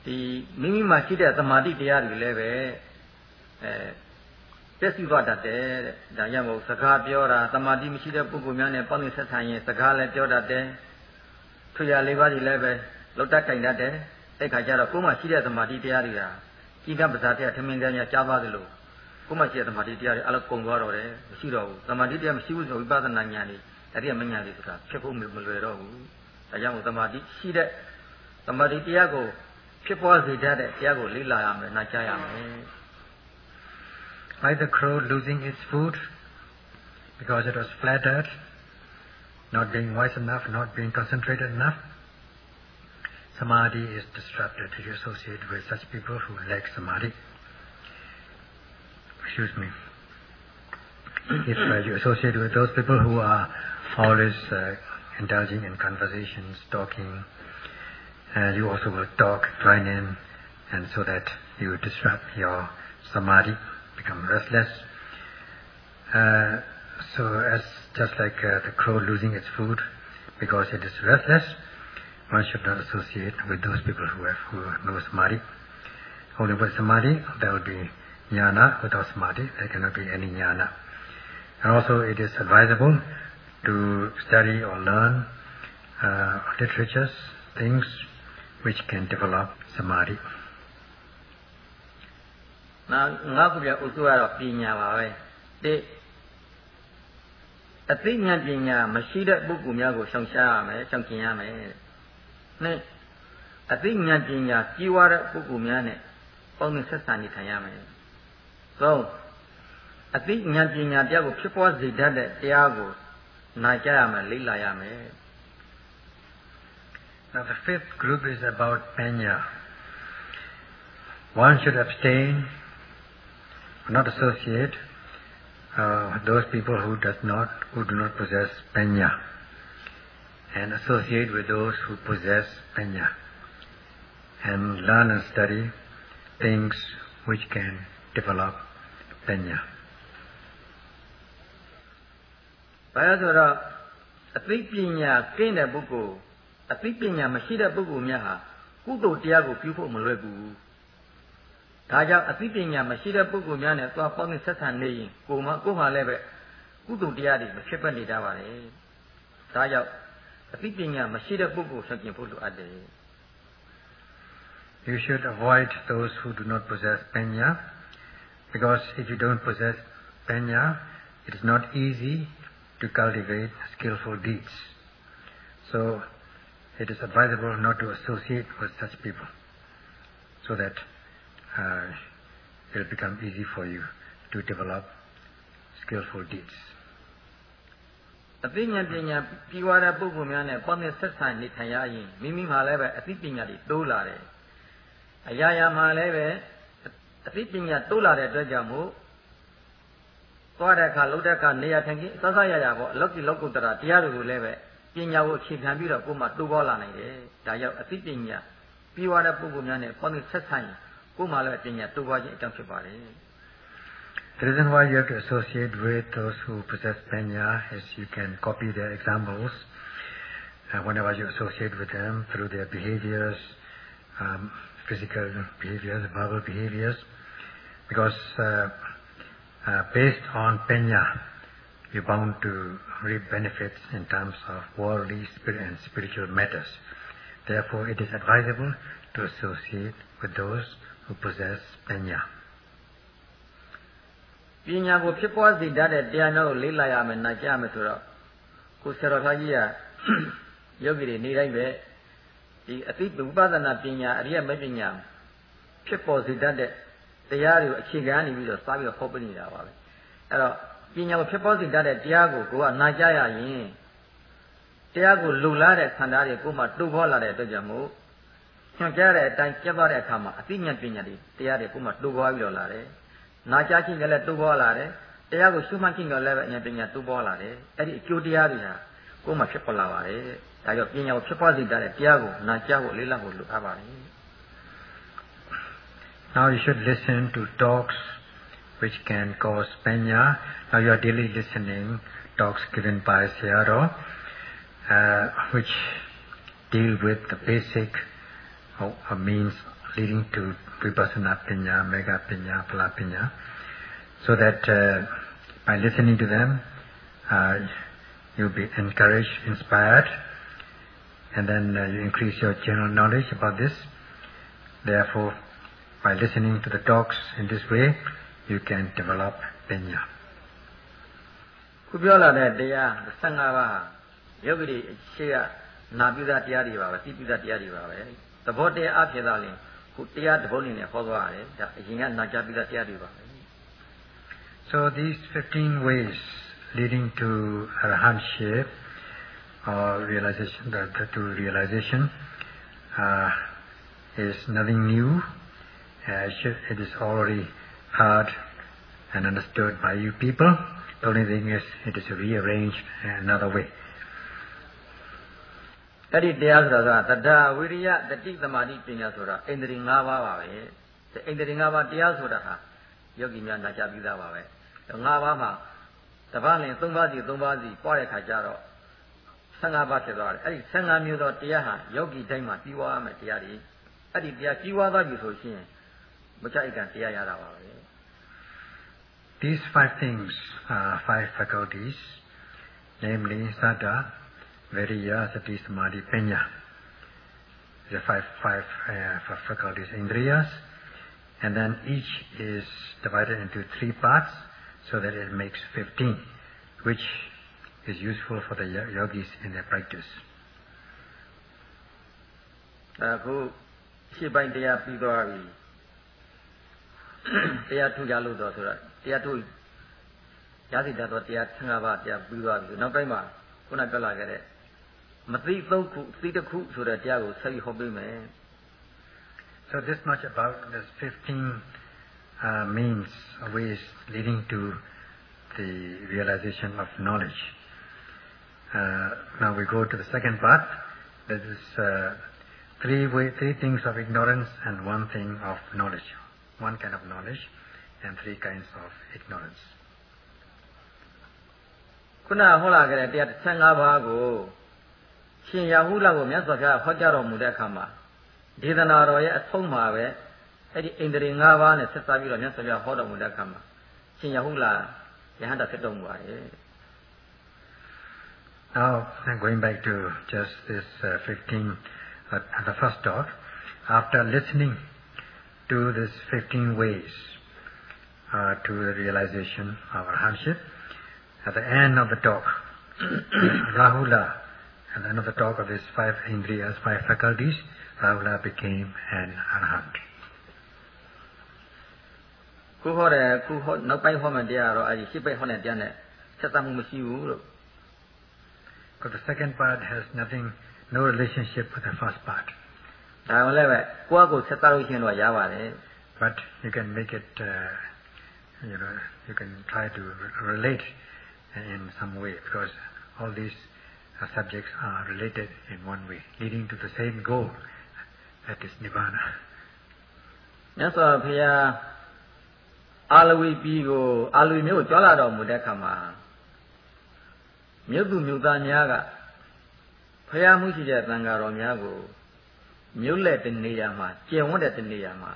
ဒီမိမိမှာရှိတဲ့သမာဓိတရားတွေလည်းပဲအဲတ က်စီသွားတတ်တယ်တဲ့ဒါကြောင့်မို့စကားပြောတာသမာဓိမရှိတဲ့ပုဂ္ဂိုလ်များနဲ့ပေါင်းနေဆက်ဆံရင်စကားလည်းပြောတတ်တယ်ထွေရလေးပါးတွေလည်းပဲလောက်တတ်တိုင်တတ်တယ်အဲ့ခါကျတော့ကိုယ်မှရှိတဲ့သမာဓိတရားတွေဟာကြီးကပ္ပဇာတရားထမင်းတရားများကြားပါသလိုကိုယ်မှရှိတဲ့သမာဓိတရားတွေအလုံးကုန်သွားတော့တယ်မရှိတော့ဘူးသမာဓိတရားမရှိဘူးဆိုဝိပဿနာဉာဏ်တွေတတိယမဉာဏ်တွေဆိုတာဖြစ်ဖို့မလွယ်တော့ဘူးဒါကြောင့်မို့သမာဓိရှိတဲ့သမာဓိတရားကိုဖြစ်ပွားစေတတ်တဲ့တရားကိုလေ့လာရမယ်နာကြားရမယ် Like the crow losing its food because it was flattered, not being wise enough, not being concentrated enough, samadhi is disrupted if you associate with such people who lack samadhi. Excuse me. If uh, you associate with those people who are always uh, indulging in conversations, talking, and you also will talk, join in, and so that you disrupt your samadhi, become restless. Uh, so as just like uh, the crow losing its food because it is restless, one should not associate with those people who have, who no samadhi. Only with samadhi, there will be jnana. Without samadhi, there cannot be any jnana. And also it is advisable to study or learn uh, literatures, things which can develop samadhi. နောက်ငါးခုပြဥစုကတော့ပညာပါပဲတိအသိဉာဏ်ပညာမရှိတဲ့ပုဂ္ဂိုလ်များကိုရှောင်ရှားရမယ်ရှောင်ကျင်ရမယ်နှစ်အသိဉာဏ်ပညာကြီးဝါတဲ့ပုဂ္ဂိုလ်များနဲ့ပေါင်းသင်းဆက်ဆံနေထိုင်ရမယ်သုံးအသိဉာဏ်ပညာတရားကိုဖြစ်ပွားစေတတ်တဲ့တရားကိုနာကြားရမယ်လေ့လာရမယ် Now the fifth group is about panya. One should abstain, not associate uh, those people who does not, who do not possess panya, and associate with those who possess panya, and learn and study things which can develop panya. ဘာလို့ဆိုတော့အသိပညာကင်းတဲ့ပုဂ္ဂိုလ်အသိပညာမရှိတဲ့ပုဂ္ဂိုလ်များဟာကုသိုလ်တရားကိုပြုဖို့မလွယ်ဘူး you should avoid those who do not possess panya because if you don't possess panya it is not easy to cultivate skillful deeds. So it is advisable not to associate with such people so that uh, it will become easy for you to develop skillful deeds. အသိဉာဏ်ပညာပြီးွားတဲ့ပုဂ္ဂိုလ်များနဲ့ပေါင်းနေဆက်ဆံနေထိုင်ရရင်မိမိမှာလည်းပဲအသိပညာတွေတိုးလာတယ်အရာရာမှာလည်းပဲအသိပညာတိုးလာတဲ့အတွက်ကြောင့်မို့သွားတဲ့အခါလှုပ်တဲ့အခါနေရာထိုင်ခြင်းစသရရပေါ့အလောက်ကီလောက်ကုတ္တရာတရားတွေကိုလည်းပဲပညာကိုအခြေခံပြီးတော့ကိုယ်မှတိုးပေါ်လာနိုင်တယ်ဒါကြောင့်အသိပညာပြီးွားတဲ့ပုဂ္ဂိုလ်များနဲ့ပေါင်းနေဆက်ဆံရင် The reason why you have to associate with those who possess panya is you can copy their examples uh, whenever you associate with them through their behaviors, um, physical behaviors, verbal behaviors, because uh, uh, based on panya, you're bound to reap benefits in terms of worldly spirit and spiritual matters. Therefore, it is advisable to associate with those who possess panya. ပညာကိုဖြစ်ပွားစေတတ်တဲ့တရားနာကိုလေ့လာရမယ်နာကြားရမယ်ဆိုတော့ကိုဆရာတော်ကြီးကယောဂီတွေနေတိုင်းပဲဒီအသိဝိပဿနာပညာအရိယမပညာဖြစ်ပေါ်စေတတ်တဲ့တရားတွေကိုအခြေခံနေပြီးတော့စပြီးတော့ဟောပြနေတာပါပဲအဲ့တော့ပညာကိုဖြစ်ပေါ်စေတတ်တဲ့တရားကိုကိုကနာကြရရင်တရားကိုလုံလာတဲ့ခန္ဓာတွေကိုမှတူဖောလာတဲ့အတွက်ကြောင့်မို့ ညွှန်ကြားတဲ့အတိုင်းကျက်သွားတဲ့အခါမှာအသိဉာဏ်ပညာတွေတရားတွေကိုမှတူဖောပြီးတော့လာတယ်နာကြားခြင်းကလည်းတူဖောလာတယ်တရားကိုရှုမှတ်ခြင်းကလည်းပဲဉာဏ်ပညာတူဖောလာတယ်အဲ့ဒီအကျိုးတရားတွေဟာကိုယ်မှဖြစ်ပေါ်လာပါတယ်ဒါကြောင့်ပညာကိုဖြစ်ပေါ်စေတတ်တဲ့တရားကိုနာကြားဖို့လေးလံဖို့လိုအပ်ပါတယ် Now you should listen to talks which can cause penya. Now you are daily listening talks given by Sayadaw uh, which deal with the basic Oh, a means leading to vipassana panya, magga panya, phala panya, so that uh, by listening to them, uh, you'll be encouraged, inspired, and then uh, you increase your general knowledge about this. Therefore, by listening to the talks in this way, you can develop panya. ခုပြောလာတဲ့တရား15ပါးယောဂီတွေအရှိကနာပြုသတရားတွေပါပဲသိပြုသတရားတွေပါပဲ သဘောတရားအဖြစ်သာလင်ခုတရားသဘောနေနဲ့ဟောသွားရတယ်ဒါအရင်ကနာကြပြုသားတရားတွေပါပဲ So these 15 ways leading to arahantship or realization to realization uh, is nothing new. Uh, it is already heard and understood by you people. The only thing is it is rearranged another way. အဲ့ဒီတရားဆိုတာကတတ္တဝိရိယတတိသမာဓိပညာဆိုတာအိန္ဒြေ၅ပါးပါပဲအိန္ဒြေ၅ပါးတရားဆိုတာဟာယောဂီများနာကြပြီးသားပါပဲ၅ပါးမှာတပတ်လင်၃ပါးစီ၃ပါးစီပွားတဲ့ခါကျတော့15ပါးဖြစ်သွားတယ်အဲ့ဒီ15မျိုးသောတရားဟာယောဂီတိုင်းမှာပြီးွားရမယ်တရားတွေအဲ့ဒီတရားပြီးွားသွားပြီဆိုရှင်မကြိုက်ကံတရားရတာပါပဲ These five things are five faculties namely saddha Viriya, Sati, Samadhi, Penya. The five, five, uh, five faculties, Indriyas. And then each is divided into three parts so that it makes 15, which is useful for the yogis in their practice. အခုရှင်းပိုင်းတရားပြီးသွားပြီတရားထူကြလို့တော့ဆိုတာတရားထူရသည့်တတ်တော့တရား15ပါးတရားပြီးသွားပြီနောက်ပိုင်းမှာခုနပြောလာခဲ့တဲ့ မသိသုံးခုသိတစ်ခုဆိုတဲ့တရားကိုဆက်ပြီးဟောပေးမယ် So this much about this 15 uh, means ways leading to the realization of knowledge. Uh, now we go to the second part. That is uh, three way, three things of ignorance and one thing of knowledge. One kind of knowledge and three kinds of ignorance. ခုနဟောလာခဲ့တဲ့တရား15ပါးကို ရှင်ရာဟုလကိုမြတ်စွာဘုရားဟောကြားတော်မူတဲ့အခါမှာဒေသနာတော်ရဲ့အဆုံးမှာပဲအဲ့ဒီအိန္ဒြေ၅ပါးနဲ့ဆက်စားပြီးတော့မြတ်စွာဘုရားဟောတော်မူတဲ့အခါမှာရှင်ရာဟုလယဟန္တာဖြစ်တော်မူပါတယ် Now, going back to just this uh, 15, uh, the first talk, after listening to these 15 ways uh, to the realization of arahantship, at the end of the talk, Rahula and another talk of his five indriyas, uh, five faculties, Rahula became an arahant. ခုဟောတယ်ခုဟောနောက်ပိုင်းဟောမယ်တရားတော့အဲဒီရှစ်ပိုင်းဟောတဲ့တရားနဲ့ဆက်သမှုမရှိဘူးလို့ But the second part has nothing no relationship with the first part. ဒါမှလည်းပဲကိုယ့်ကိုဆက်သလို့ရှိရင်တော့ရပါတယ် But you can make it uh, you know you can try to relate in some way because all these subjects are related in one way, leading to the same goal, that is Nibbana. မြတ်စွာဘုရားအာလဝိပီကိုအာလဝိမျိုးကြွလာတော်မူတဲ့အခါမှာမြို့သူမြို့သားများကဘုရားမှုရှိတဲ့သံဃာတော်များကိုမြို့လက်တနေရာမှာကျင့်ဝတ်တဲ့တနေရာမှာ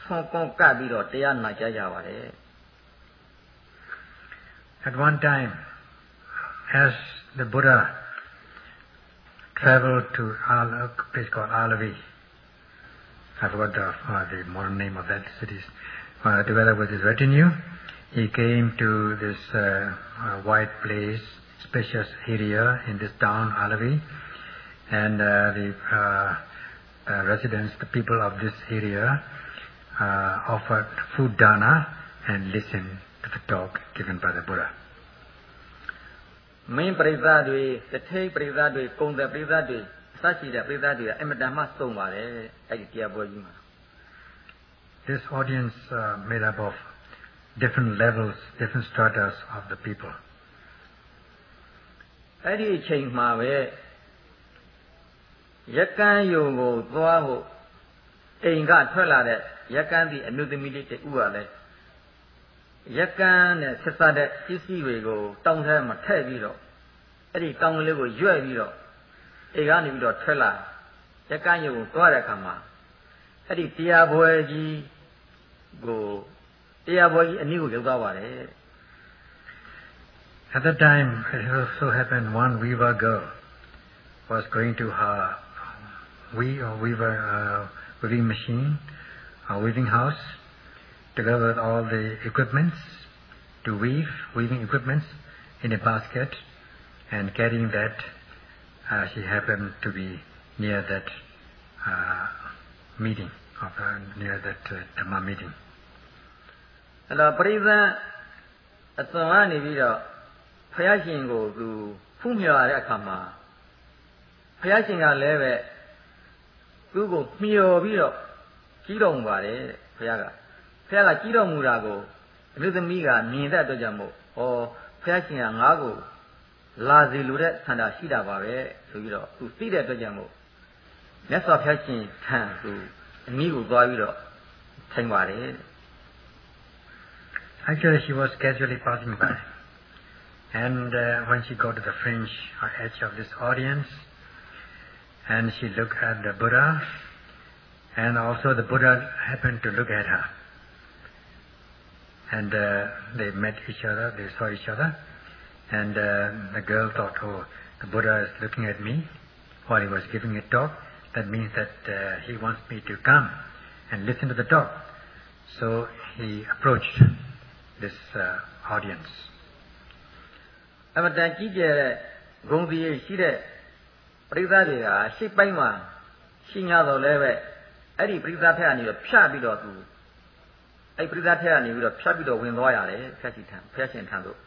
ဆွန်ကွန်ကပ်ပြီးတော့တရားနာကြကြပါတယ် At one time as the Buddha traveled to a place called Alavi. I forgot the, uh, the modern name of that city. Uh, together with his retinue, he came to this uh, uh white place spacious area in this town, Alavi, and uh, the uh, residents, the people of this area, offered food dana and listened to the talk given by the Buddha. မင်းပရိသတ်တွေတထိတ်ပရိသတ်တွေကုံတဲ့ပရိသတ်တွေစရှိတဲ့ပရိသတ်တွေအင်မတန်မှစုံပါတယ်အဲ့ဒီတရားပွဲကြီးမှာ This audience uh, made up of different levels, different stratas of the people. အဲ့ဒီအချိန်မှာပဲရကန်းယုံကိုသွားဖို့အိမ်ကထွက်လာတဲ့ရကန်းဒီအနုသမီးလေးတူကလည်း ရကန်းနဲ့ဆက်စပ်တဲ့ပစ္စည်းတွေကိုတောင်းထဲမှာထည့်ပြီးတော့အဲ့ဒီတောင်းကလေးကိုရွက်ပြီးတော့အိမ်ကနေပြီးတော့ထွက်လာရကန်းယုံကိုသွားတဲ့အခါမှာအဲ့ဒီတရားပွဲကြီးကိုတရားပွဲကြီးအနည်းကိုရောက်သွားပါတယ် At the time, it so happened one weaver girl was going to her we or weaver uh, weaving machine, a weaving house, together with all the equipments to weave, weaving equipments in a basket, and carrying that, uh, she happened to be near that uh, meeting, of, uh, near that uh, Dhamma meeting. အဲ့တော့ပရိသတ်အစွန်ကနေပြီးတော့ဖယားရှင်ကိုသူဖူးမြော်ရတဲ့အခါမှာဖယားရှင်ကလည်းပဲသူ့ကိုမျှော်ပြီးတော့ကြီးတော်မူပါတယ်ဘုရားက ဘုရားကကြီးတော်မူတာကိုအမျိုးသမီးကမြင်တဲ့အတွက်ကြောင့်မို့ဩဘုရားရှင်ကငါ့ကိုလာစီလိုတဲ့ဆန္ဒရှိတာပါပဲဆိုပြီးတော့သူသိတဲ့အတွက်ကြောင့်မို့မြတ်စွာဘုရားရှင်ထံသူအမိကိုသွားပြီးတော့ထိုင်ပါတယ် Actually, she was casually passing by. And uh, when she got to the fringe or edge of this audience, and she looked at the Buddha, and also the Buddha happened to look at her. And uh, they met each other, they saw each other, and uh, the girl thought, oh, the Buddha is looking at me while he was giving a talk. That means that uh, he wants me to come and listen to the talk. So he approached this uh, audience. အမတန်ကြီးကျယ်တဲ့ဂုံစီရှိတဲ့ပရိသတ်တွေကရှေ့ပိုင်းမှာရှိ냐တော့လည်းပဲအဲ့ဒီပရိသတ်ထက်ကနေတော့ဖြတ်ပြီးတော့သူ အဲ့ပရိသတ်ထက်ကနေပြီးတော့ဖြတ်ပြီးတော့ဝင်သွားရတယ်ဖျက်ရှိထံဖျက်ရှင်ထံသို့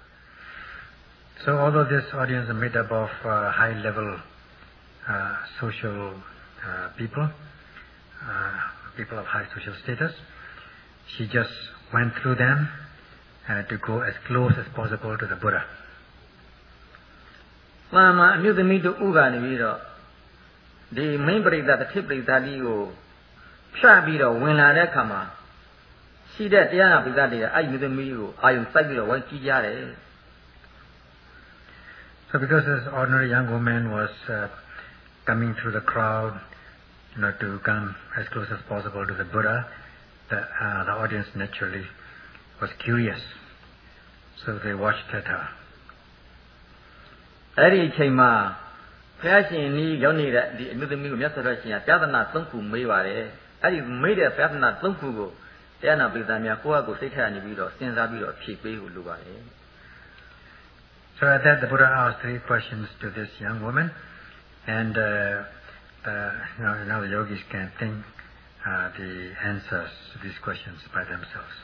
So although this audience is made up of uh, high level uh, social uh, people, uh, people of high social status, she just went through them uh, to go as close as possible to the Buddha. မှန်မှန်အမျိုးသမီးတို့ဥကနေပြီးတော့ဒီမိန်းပရိသတ်တစ်ထစ်ပရိသတ်ကြီးကိုဖြတ်ပြီးတော့ဝင်လာတဲ့အခါမှာ ရှိတဲ့တရားနာပရိသတ်တွေကအဲ့ဒီမျိုးသမီးကိုအာယုံစိုက်ပြီးတော့ဝိုင်းကြည့်ကြတယ် So because this ordinary young woman was uh, coming through the crowd, you know, to come as close as possible to the Buddha, the, uh, the audience naturally was curious. So they watched at her. အဲ့ဒီအချိန်မှာဘုရားရှင်ဤရောက်နေတဲ့ဒီအမျိုးသမီးကိုမြတ်စွာဘုရားရှင်ကပြဿနာ၃ခုမေးပါတယ်အဲ့ဒီမေးတဲ့ပြဿနာ၃ခုကို တရားနာပိသများကိုယ့်အကိုစိတ်ထက်နေပြီးတော့စဉ်းစားပြီးတော့ဖြေပေးဖို့လိုပါတယ် So at that the Buddha asked three questions to this young woman and uh, uh, you know, now the yogis can think uh, the answers to these questions by themselves.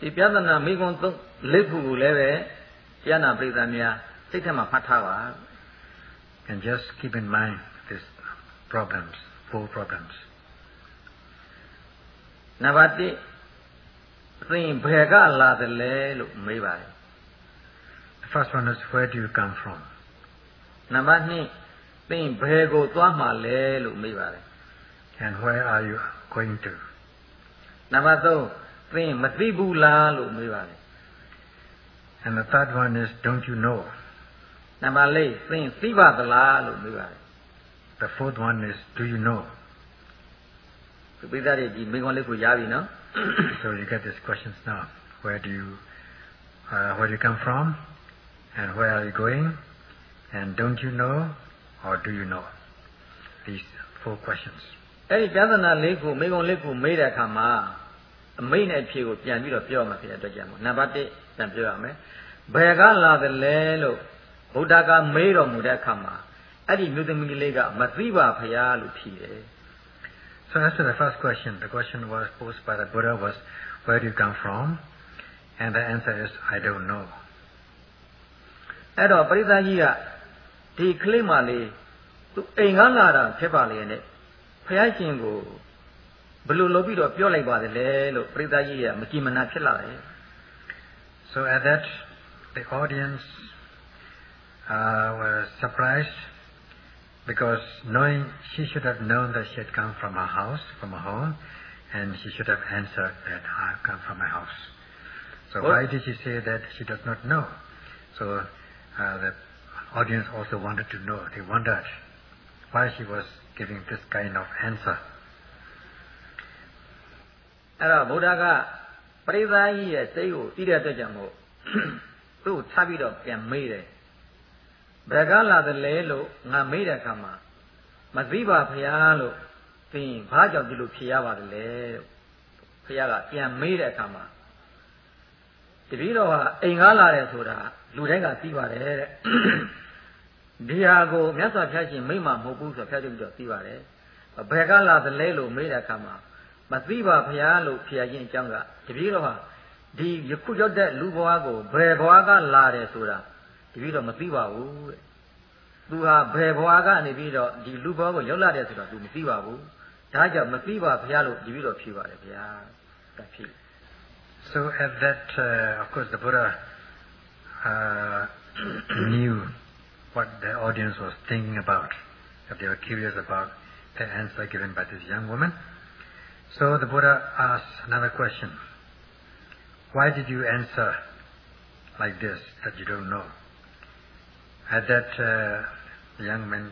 ဒီပြဿနာမိကွန်၃၄ခုကိုလည်းပဲတရားနာပိသများစိတ်ထဲမှာဖတ်ထားပါ And just keep in mind these problems, four problems. နံပါတ်1သင်ဘယ်ကလာတယ်လဲလို့မေးပါတယ် The first one is where do you come from? နံပါတ်2သင်ဘယ်ကိုသွားမှာလဲလို့မေးပါတယ် And where are you going to? နံပါတ်3သင်မသိဘူးလားလို့မေးပါတယ် And the third one is don't you know? နံပါတ်4သင်သိပါသလားလို့မေးပါတယ် The fourth one is do you know? ဒီပိဿတွေဒီမိကွန်လေးကိုရပြီနော် so you get these questions now. Where do you uh, where do you come from? And where are you going? And don't you know or do you know? These four questions. အဲ့ဒီပြဿနာလေးကိုမိကွန်လေးကိုမေးတဲ့အခါမှာအမိတ်နဲ့အဖြေကိုပြန်ပြီးတော့ပြောမှဖြစ်တဲ့အတွက်ကြောင့်မို့နံပါတ်1ပြန်ပြောရမယ်ဘယ်ကလာတယ်လဲလို့ဗုဒ္ဓကမေးတော်မူတဲ့အခါမှာအဲ့ဒီမြို့သမီးလေးကမသိပါဖရာလို့ဖြေတယ် So as to the first question, the question was posed by the Buddha was, where do you come from? And the answer is, I don't know. အဲ့တော့ပရိသတ်ကြီးကဒီကလေးမလေးသူအိမ်ကလာတာဖြစ်ပါလေနဲ့ဖယားရှင်ကိုဘယ်လိုလုပ်ပြီးတော့ပြောလိုက်ပါသလဲလို့ပရိသတ်ကြီးကမကြည်မနာဖြစ်လာတယ် So at that, the audience uh, was surprised because knowing she should have known that she had come from her house, from her home, and she should have answered that I have come from my house. So Well- why did she say that she does not know? So uh, the audience also wanted to know. They wondered why she was giving this kind of answer. အဲ့တော့ဗုဒ္ဓကပရိသတ်ကြီးရဲ့စိတ်ကိုသိတဲ့အတွက်ကြောင့်မို့ သူ့ကိုထပ်ပြီးတော့ပြန်မေးတယ် ဘယ်ကလာတယ်လဲလို့ငါမေးတဲ့အခါမှာမသိပါဖရာလို့သင်ဘာကြောင့်ဒီလိုဖြေရပါတယ်လဲလို့ဖရာကပြန်မေးတဲ့အခါမှာတပည့်တော်ဟာအိမ်ကားလာတယ်ဆိုတာလူတိုင်းကသိပါတယ်တဲ့ဒီဟာကိုမြတ်စွာဘုရားရှင်မိမ့်မှာမဟုတ်ဘူးဆိုတော့ဖျားကြည့်ပြီးတော့သိပါတယ်ဘယ်ကလာတယ်လဲလို့မေးတဲ့အခါမှာမသိပါဖရာလို့ဖြေရင်အကြောင်းကတပည့်တော်ဟာဒီယခုရောက်တဲ့လူဘဝကိုဘယ်ဘဝကလာတယ်ဆိုတာ တပည့်တော်မသိပါဘူးတဲ့သူဟာဘယ်ဘဝကနေပြီးတော့ဒီလူဘဝကိုရောက်လာတယ်ဆိုတာသူမသိပါဘူးဒါကြောင့်မသိပါဖရာလို့တပည့်တော်ဖြေပါတယ်ဗျာတဖြေ So at that, uh, of course, the Buddha uh, knew what the audience was thinking about, if they were curious about the answer given by this young woman. So the Buddha asked another question. Why did you answer like this, that you don't know? At that, uh, the young man,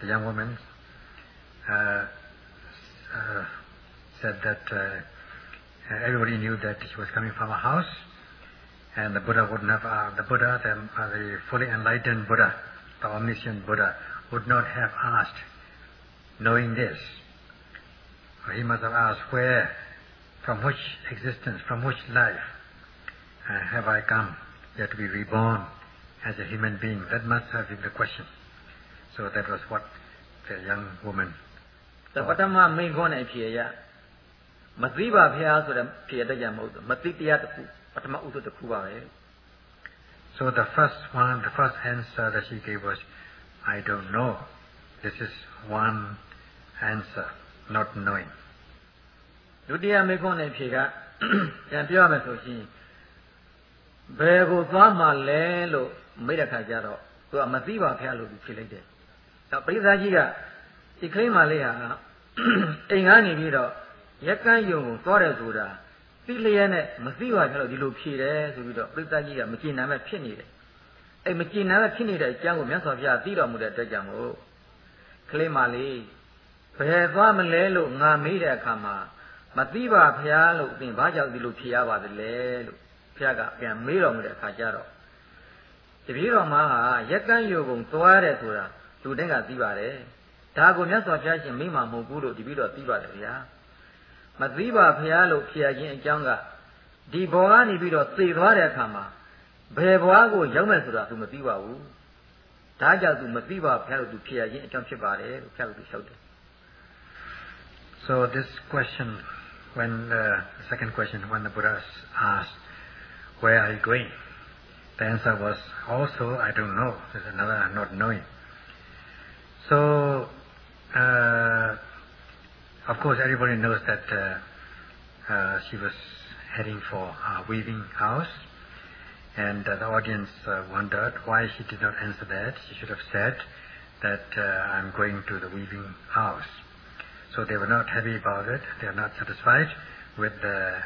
the young woman uh, uh, said that uh, everybody knew that she was coming from a house, and the Buddha wouldn't have, uh, the Buddha, the, the fully enlightened Buddha, the omniscient Buddha, would not have asked, knowing this. He must have asked, where, from which existence, from which life uh, have I come yet to be reborn as a human being? That must have been the question. So that was what the young woman သပတ္တမမိန်ခွန်းနဲ့ဖြေရမသိပါဖရာဆိုတဲ့ဖြေရတဲ့ကြမဟုတ်ဘူးမသိတရားတစ်ခုပထမဥစ္စာတစ်ခုပါပဲ So the first one, the first answer that she gave was, I don't know. This is one answer, not knowing. ဒုတိယမိန့်ခွန်းနဲ့ဖြေက ပြန်ပြောရမယ်ဆိုရှင် ဘယ်ကိုသွားမှလဲလို့မေးတဲ့ခါကျတော့သူကမသိပါဖရာလို့ဖြေလိုက်တယ်။တော့ပရိသတ်ကြီးကဒီကလေးမလေးဟာအိမ်ကနေပြီးတော့ရက်ကန်းယုံကိုသွားတယ်ဆိုတာသိလျက်နဲ့မသိပါဖရာလို့ဒီလိုဖြေတယ်ဆိုပြီးတော့ပရိသတ်ကြီးကမကျေနပ်မဲ့ဖြစ်နေတယ်။အဲ့မကျေနပ်မဲ့ဖြစ်နေတဲ့အကြောင်းကိုမြတ်စွာဘုရားသိတော်မူတဲ့အတွက်ကြောင့်မို့ကလေးမလေးဘယ်သွားမလဲလို့ငါမေးတဲ့အခါမှာမသိပါဖရာလို့သင်ဘာကြောင့်ဒီလိုဖြေရပါသလဲလို့ ဘုရားကပြန်မေးတော်မူတဲ့အခါကျတော့တပည့်တော်မှာဟာရက်ကန်းယုံကုန်သွားတယ်ဆိုတာလူတိုင်းကသိပါတယ်ဒါကိုမြတ်စွာဘုရားရှင်မိမှမဟုတ်ဘူးလို့တပည့်တော်သိပါတယ်ဗျာမသိပါဘုရားလို့ဖြေခြင်းအကြောင်းကဒီဘောကနေပြီးတော့သေသွားတဲ့အခါမှာဘယ်ဘွားကိုရောက်မယ်ဆိုတာသူမသိပါဘူးဒါကြောင့်သူမသိပါဘုရားလို့သူဖြေခြင်းအကြောင်းဖြစ်ပါတယ်လို့ဘုရားကသူလျှောက်တယ် So this question when uh, the second question when the Buddha asked where are you going? The answer was also, I don't know. There's another not knowing. So, uh, of course, everybody knows that uh, uh, she was heading for a weaving house. And uh, the audience uh, wondered why she did not answer that. She should have said that uh, I'm going to the weaving house. So they were not happy about it. They are not satisfied with the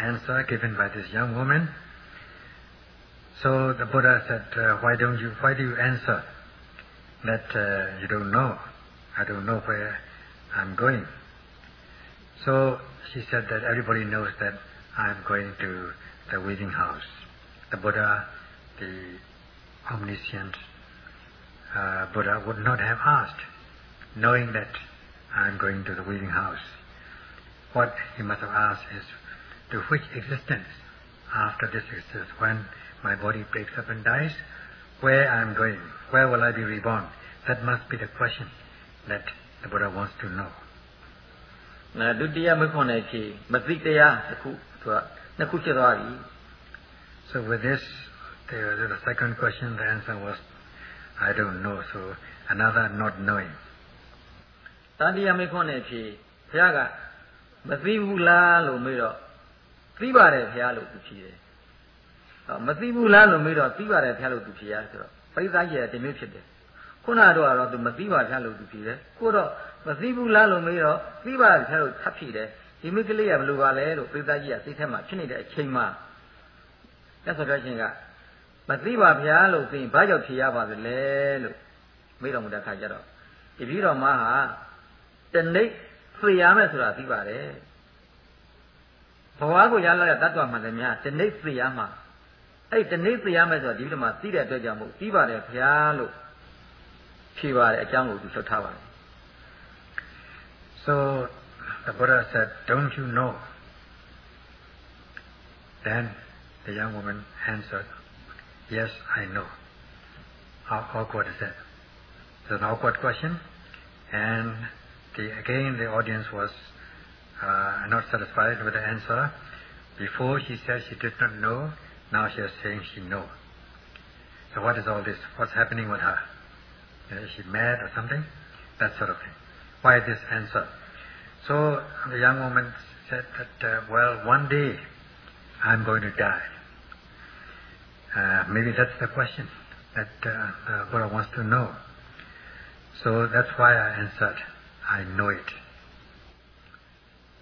answer given by this young woman. So the Buddha said, uh, "Why don't you? Why do you answer that uh, you don't know? I don't know where I'm going." So she said that everybody knows that I'm going to the weaving house. The Buddha, the omniscient uh, Buddha, would not have asked, knowing that I'm going to the weaving house. What he must have asked is, to which existence after this existence, when, my body breaks up and dies, where I am going, where will I be reborn? That must be the question that the Buddha wants to know. နာဒုတိယမခွန်တဲ့ဖြေမသိတရားတစ်ခုသူကနှစ်ခုဖြစ်သွားပြီ So with this, the, the second question, the answer was, I don't know. So another not knowing. တတိယမခွန်တဲ့ဖြေဘုရားကမသိဘူးလားလို့မေးတော့ သိပါတယ်ဘုရားလို့သူဖြေတယ်။ဟောမသိဘူးလားလို့မေးတော့သိပါတယ်ဘုရားလို့သူဖြေရဆိုတော့ပရိသတ်ကြီးကတမျိုးဖြစ်တယ်။ခုနကတော့ကတော့သူမသိပါဘုရားလို့သူဖြေတယ်။ကိုတော့မသိဘူးလားလို့မေးတော့သိပါတယ်ဘုရားလို့ထပ်ဖြေတယ်။ဒီမိကလေးကဘယ်လိုပါလဲလို့ပရိသတ်ကြီးကစိတ်ထဲမှာဖြစ်နေတဲ့အချိန်မှာမြတ်စွာဘုရားရှင်ကမသိပါဘုရားလို့သိရင်ဘာကြောင့်ဖြေရပါသလဲလို့မေးတော်မူတဲ့အခါကျတော့တပည့်တော်မဟာတနေ့သိရမယ်ဆိုတာသိပါတယ် ဘဝကိုရလာတဲ့တ attva မှန်တယ်များတနေ့သိရမှာအဲ့တနေ့သိရမယ်ဆိုတာဒီလိုမှသိတဲ့အတွက်ကြောင့်မို့ပြီးပါတယ်ဗျာလို့ဖြေပါတယ်အကြောင်းကိုသူလွတ်ထားပါတယ် So the Buddha said, don't you know? Then the young woman answered, yes, I know. How awkward is that? It's an awkward question. And the, again, the audience was uh, not satisfied with the answer. Before she said she did not know, now she is saying she knows. So what is all this? What's happening with her? Is she mad or something? That sort of thing. Why this answer? So the young woman said that, uh, well, one day I'm going to die. Uh, maybe that's the question that uh, the Buddha wants to know. So that's why I answered, I know it.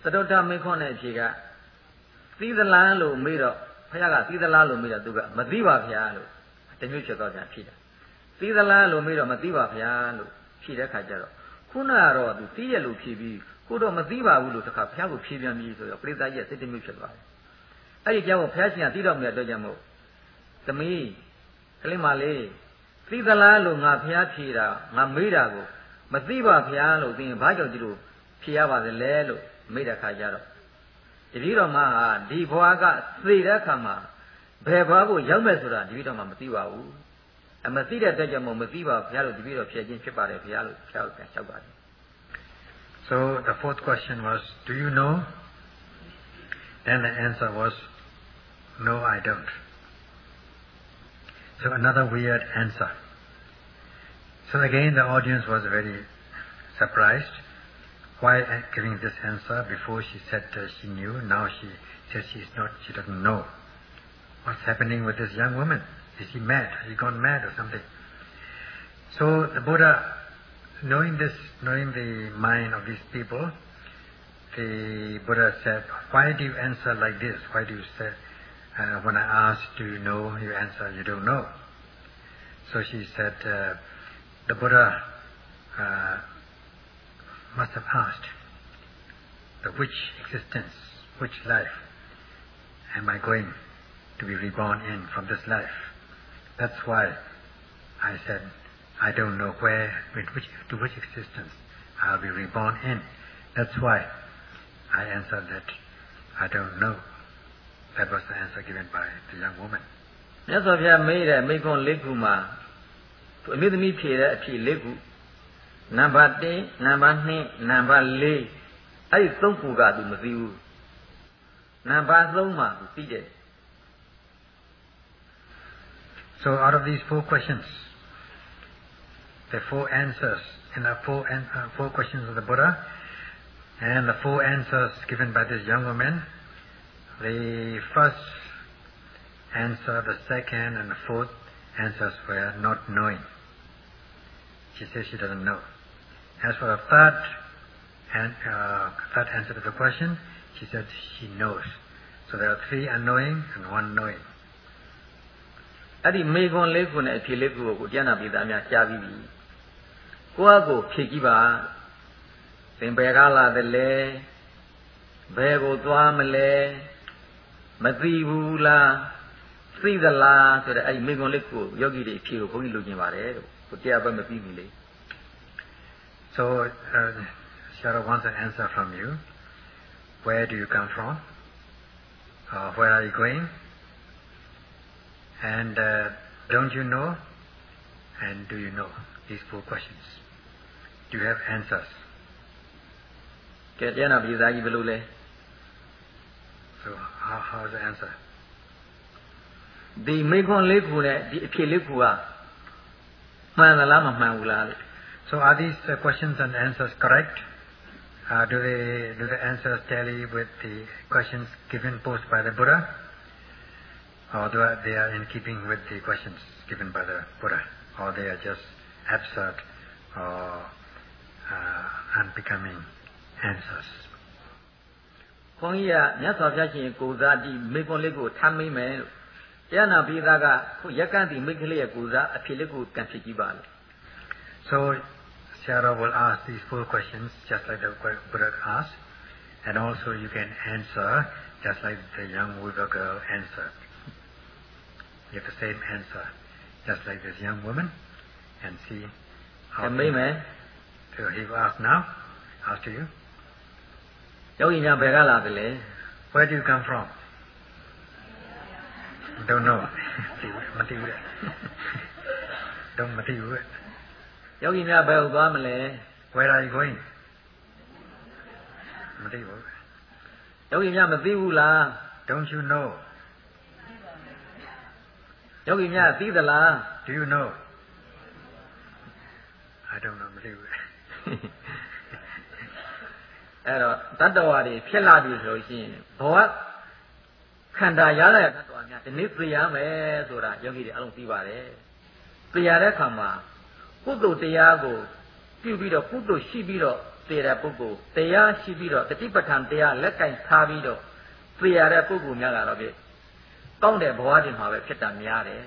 သတုတ္တမေခွန်းတဲ့ဖြေကသီသလားလို့မေးတော့ဖခင်ကသီသလားလို့မေးတော့သူကမသိပါဗျာလို့တမျိုးဖြစ်တော့ကြဖြေတာသီသလားလို့မေးတော့မသိပါဗျာလို့ဖြေတဲ့ခါကျတော့ခုနကတော့သူသိရလို့ဖြေပြီးကိုတော့မသိပါဘူးလို့တခါဖခင်ကိုဖြေပြန်ပြီးဆိုတော့ပရိသတ်ရဲ့စိတ်တမျိုးဖြစ်သွားတယ်အဲ့ဒီကြောင့်ဖခင်ရှင်ကသိတော့မြတ်တော့ကြမို့သမီးကလေးမလေးသီသလားလို့ငါဖခင်ဖြေတာငါမေးတာကိုမသိပါဗျာလို့သိရင်ဘာကြောင့်ဒီလိုဖြေရပါသလဲလို့ မေးတဲ့ခါကျတော့တတိတော်မဟာဒီဘဝကသိတဲ့အခါမှာဘယ်ဘဝကိုရောက်မယ်ဆိုတာတတိတော်မမသိပါဘူးအမသိတဲ့အတွက်ကြောင့်မသိပါဘုရားလို့တတိတော်ဖြေခြင်းဖြစ်ပါတယ်ဘုရားလို့ဖြောက်ပြန်လျှောက်ပါတယ် So the fourth question was, do you know? Then the answer was, no, I don't. So another weird answer. So again the audience was very surprised. Why giving this answer before she said uh, she knew, now she says she's not, she doesn't know. What's happening with this young woman? Is she mad? Has she gone mad or something? So the Buddha, knowing this, knowing the mind of these people, the Buddha said, why do you answer like this? Why do you say, uh, when I ask, do you know, you answer, you don't know. So she said, uh, the Buddha uh, must have asked, the which existence, which life am I going to be reborn in from this life? That's why I said, I don't know where, which, to which existence I'll be reborn in. That's why I answered that I don't know. That was the answer given by the young woman. နံပါတ်1နံပါတ်2နံပါတ်4အဲ့ဒီ၃ခုကသူမသိဘူးနံပါတ်3မှာသူသိတယ် So out of these four questions, the four answers in the four, an- uh, four questions of the Buddha, and the four answers given by this young woman, the first answer, the second, and the fourth answers were not knowing. She says she doesn't know. As for the third, and, uh, third answer to the question, she said she knows. So there are three unknowing and one knowing. အဲ့ဒီမိခွန်း၄ခုနဲ့အဖြေ၄ခုကိုကိုကျမ်းနာပိသားများကြားပြီးပြီကိုယ့်အကိုဖြေကြည့်ပါသင်ဘယ်ကလာတယ်လဲဘယ်ကိုသွားမလဲမသိဘူးလားသိသလားဆိုတဲ့အဲ့ဒီမိခွန်းလေးကိုယောဂီတွေအဖြေကိုဘုန်းကြီးလိုချင်ပါတယ်လို့ကိုတရားပဲမပြီးဘူးလေ So, uh, Shara wants an answer from you. Where do you come from? Uh, where are you going? And uh, don't you know? And do you know? These four questions. Do you have answers? ကဲတရားနာပြည်သားကြီးဘယ်လိုလဲ So how, how is the answer? ဒီမိခွန်းလေးခုနဲ့ဒီအဖြစ်လေးခုကမှန်သလားမမှန်ဘူးလားလို့ So are these uh, questions and answers correct? Uh, do they do the answers tally with the questions given posed by the Buddha, or do they are in keeping with the questions given by the Buddha, or they are just absurd or uh, unbecoming answers? ခွန်ကြီးကမြတ်စွာဘုရားရှင်ကိုစားဒီမိခွန်းလေးကိုထမ်းမိမယ်လို့တရားနာပြည်သားကခုရက်ကန့်ဒီမိခလေးရဲ့ကိုစားအဖြစ်လေးကိုကန်ဖြစ်ကြည့်ပါလေ So Sarah will ask these four questions just like the Buddha asked, and also you can answer just like the young Buddha girl answered. You have the same answer, just like this young woman, and see how. Em biết mẹ? So he will ask now, after you. Dấu gì nhau bè ra là. Where do you come from? Don't know. Don't know. ယောဂီများဘယ်ဟုတ်သွားမလဲ Where are you going? Mati ure. ယောဂီများမသိဘူးလား Don't you know? ယောဂီများသိသလား Do you know? I don't know. Mati ure. အဲ့တော့တတ္တဝါတွေဖြစ်လာပြီဆိုလို့ရှိရင်ဘဝခန္ဓာရလာတဲ့တတ္တဝါများဒီနေ့သိရမယ်ဆိုတာယောဂီတွေအလုံးသိပါတယ်သိရတဲ့အခါမှာ ကုသိုလ်တရားကိုပြုပြီးတော့ကုသိုလ်ရှိပြီးတော့သိတဲ့ပုဂ္ဂိုလ်တရားရှိပြီးတော့တတိပဋ္ဌာန်တရားလက်ကင်ထားပြီးတော့သိရတဲ့ပုဂ္ဂိုလ်များကတော့ပြကောင်းတဲ့ဘဝတွေမှာပဲဖြစ်တာများတယ်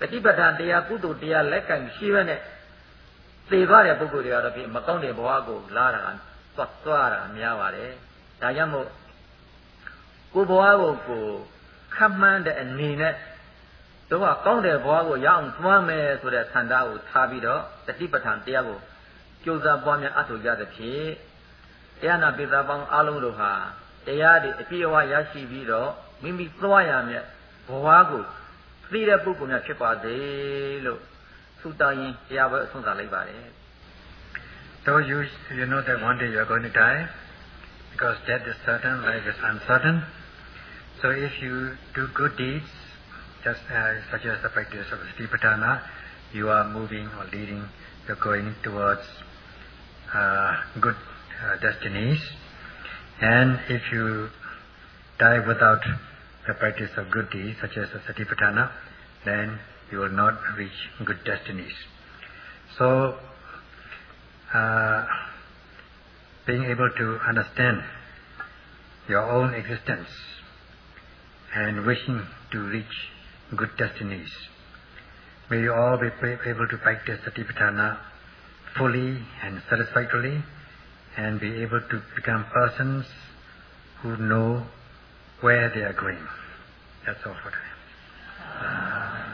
တတိပဋ္ဌာန်တရားကုသိုလ်တရားလက်ကင်ရှိရတဲ့သေသွားတဲ့ပုဂ္ဂိုလ်တွေကတော့ပြမကောင်းတဲ့ဘဝကိုလာတာသွားသွားတာများပါတယ်ဒါကြောင့်မို့ကိုယ်ဘဝကိုကိုခတ်မှန်းတဲ့အနေနဲ့ တော့ကောင်းတဲ့ဘဝကိုရအောင်သွားမယ်ဆိုတဲ့ဆန္ဒကိုထားပြီးတော့တတိပဋ္ဌာန်တရားကိုကြိုးစားပွားများအထောက်ရတဲ့ဖြင့်တရားနာပိသပေါင်းအလုံးတို့ဟာတရားတွေအပြည့်အဝရရှိပြီးတော့မိမိသွားရမယ့်ဘဝကိုသိတဲ့ပုဂ္ဂိုလ်များဖြစ်ပါစေလို့ဆုတောင်းရင်တရားပွဲအဆုံးသတ်လိုက်ပါတယ် So you you know that one day you are going to die because death is certain, life is uncertain. So if you do good deeds, just uh, such as the practice of Satipatthana, you are moving or leading, you're going towards uh, good uh, destinies. And if you die without the practice of good deeds, such as the Satipatthana, then you will not reach good destinies. So uh, being able to understand your own existence and wishing to reach good destinies. May you all be able to practice Satipatthana fully and satisfactorily and be able to become persons who know where they are going. That's all for today.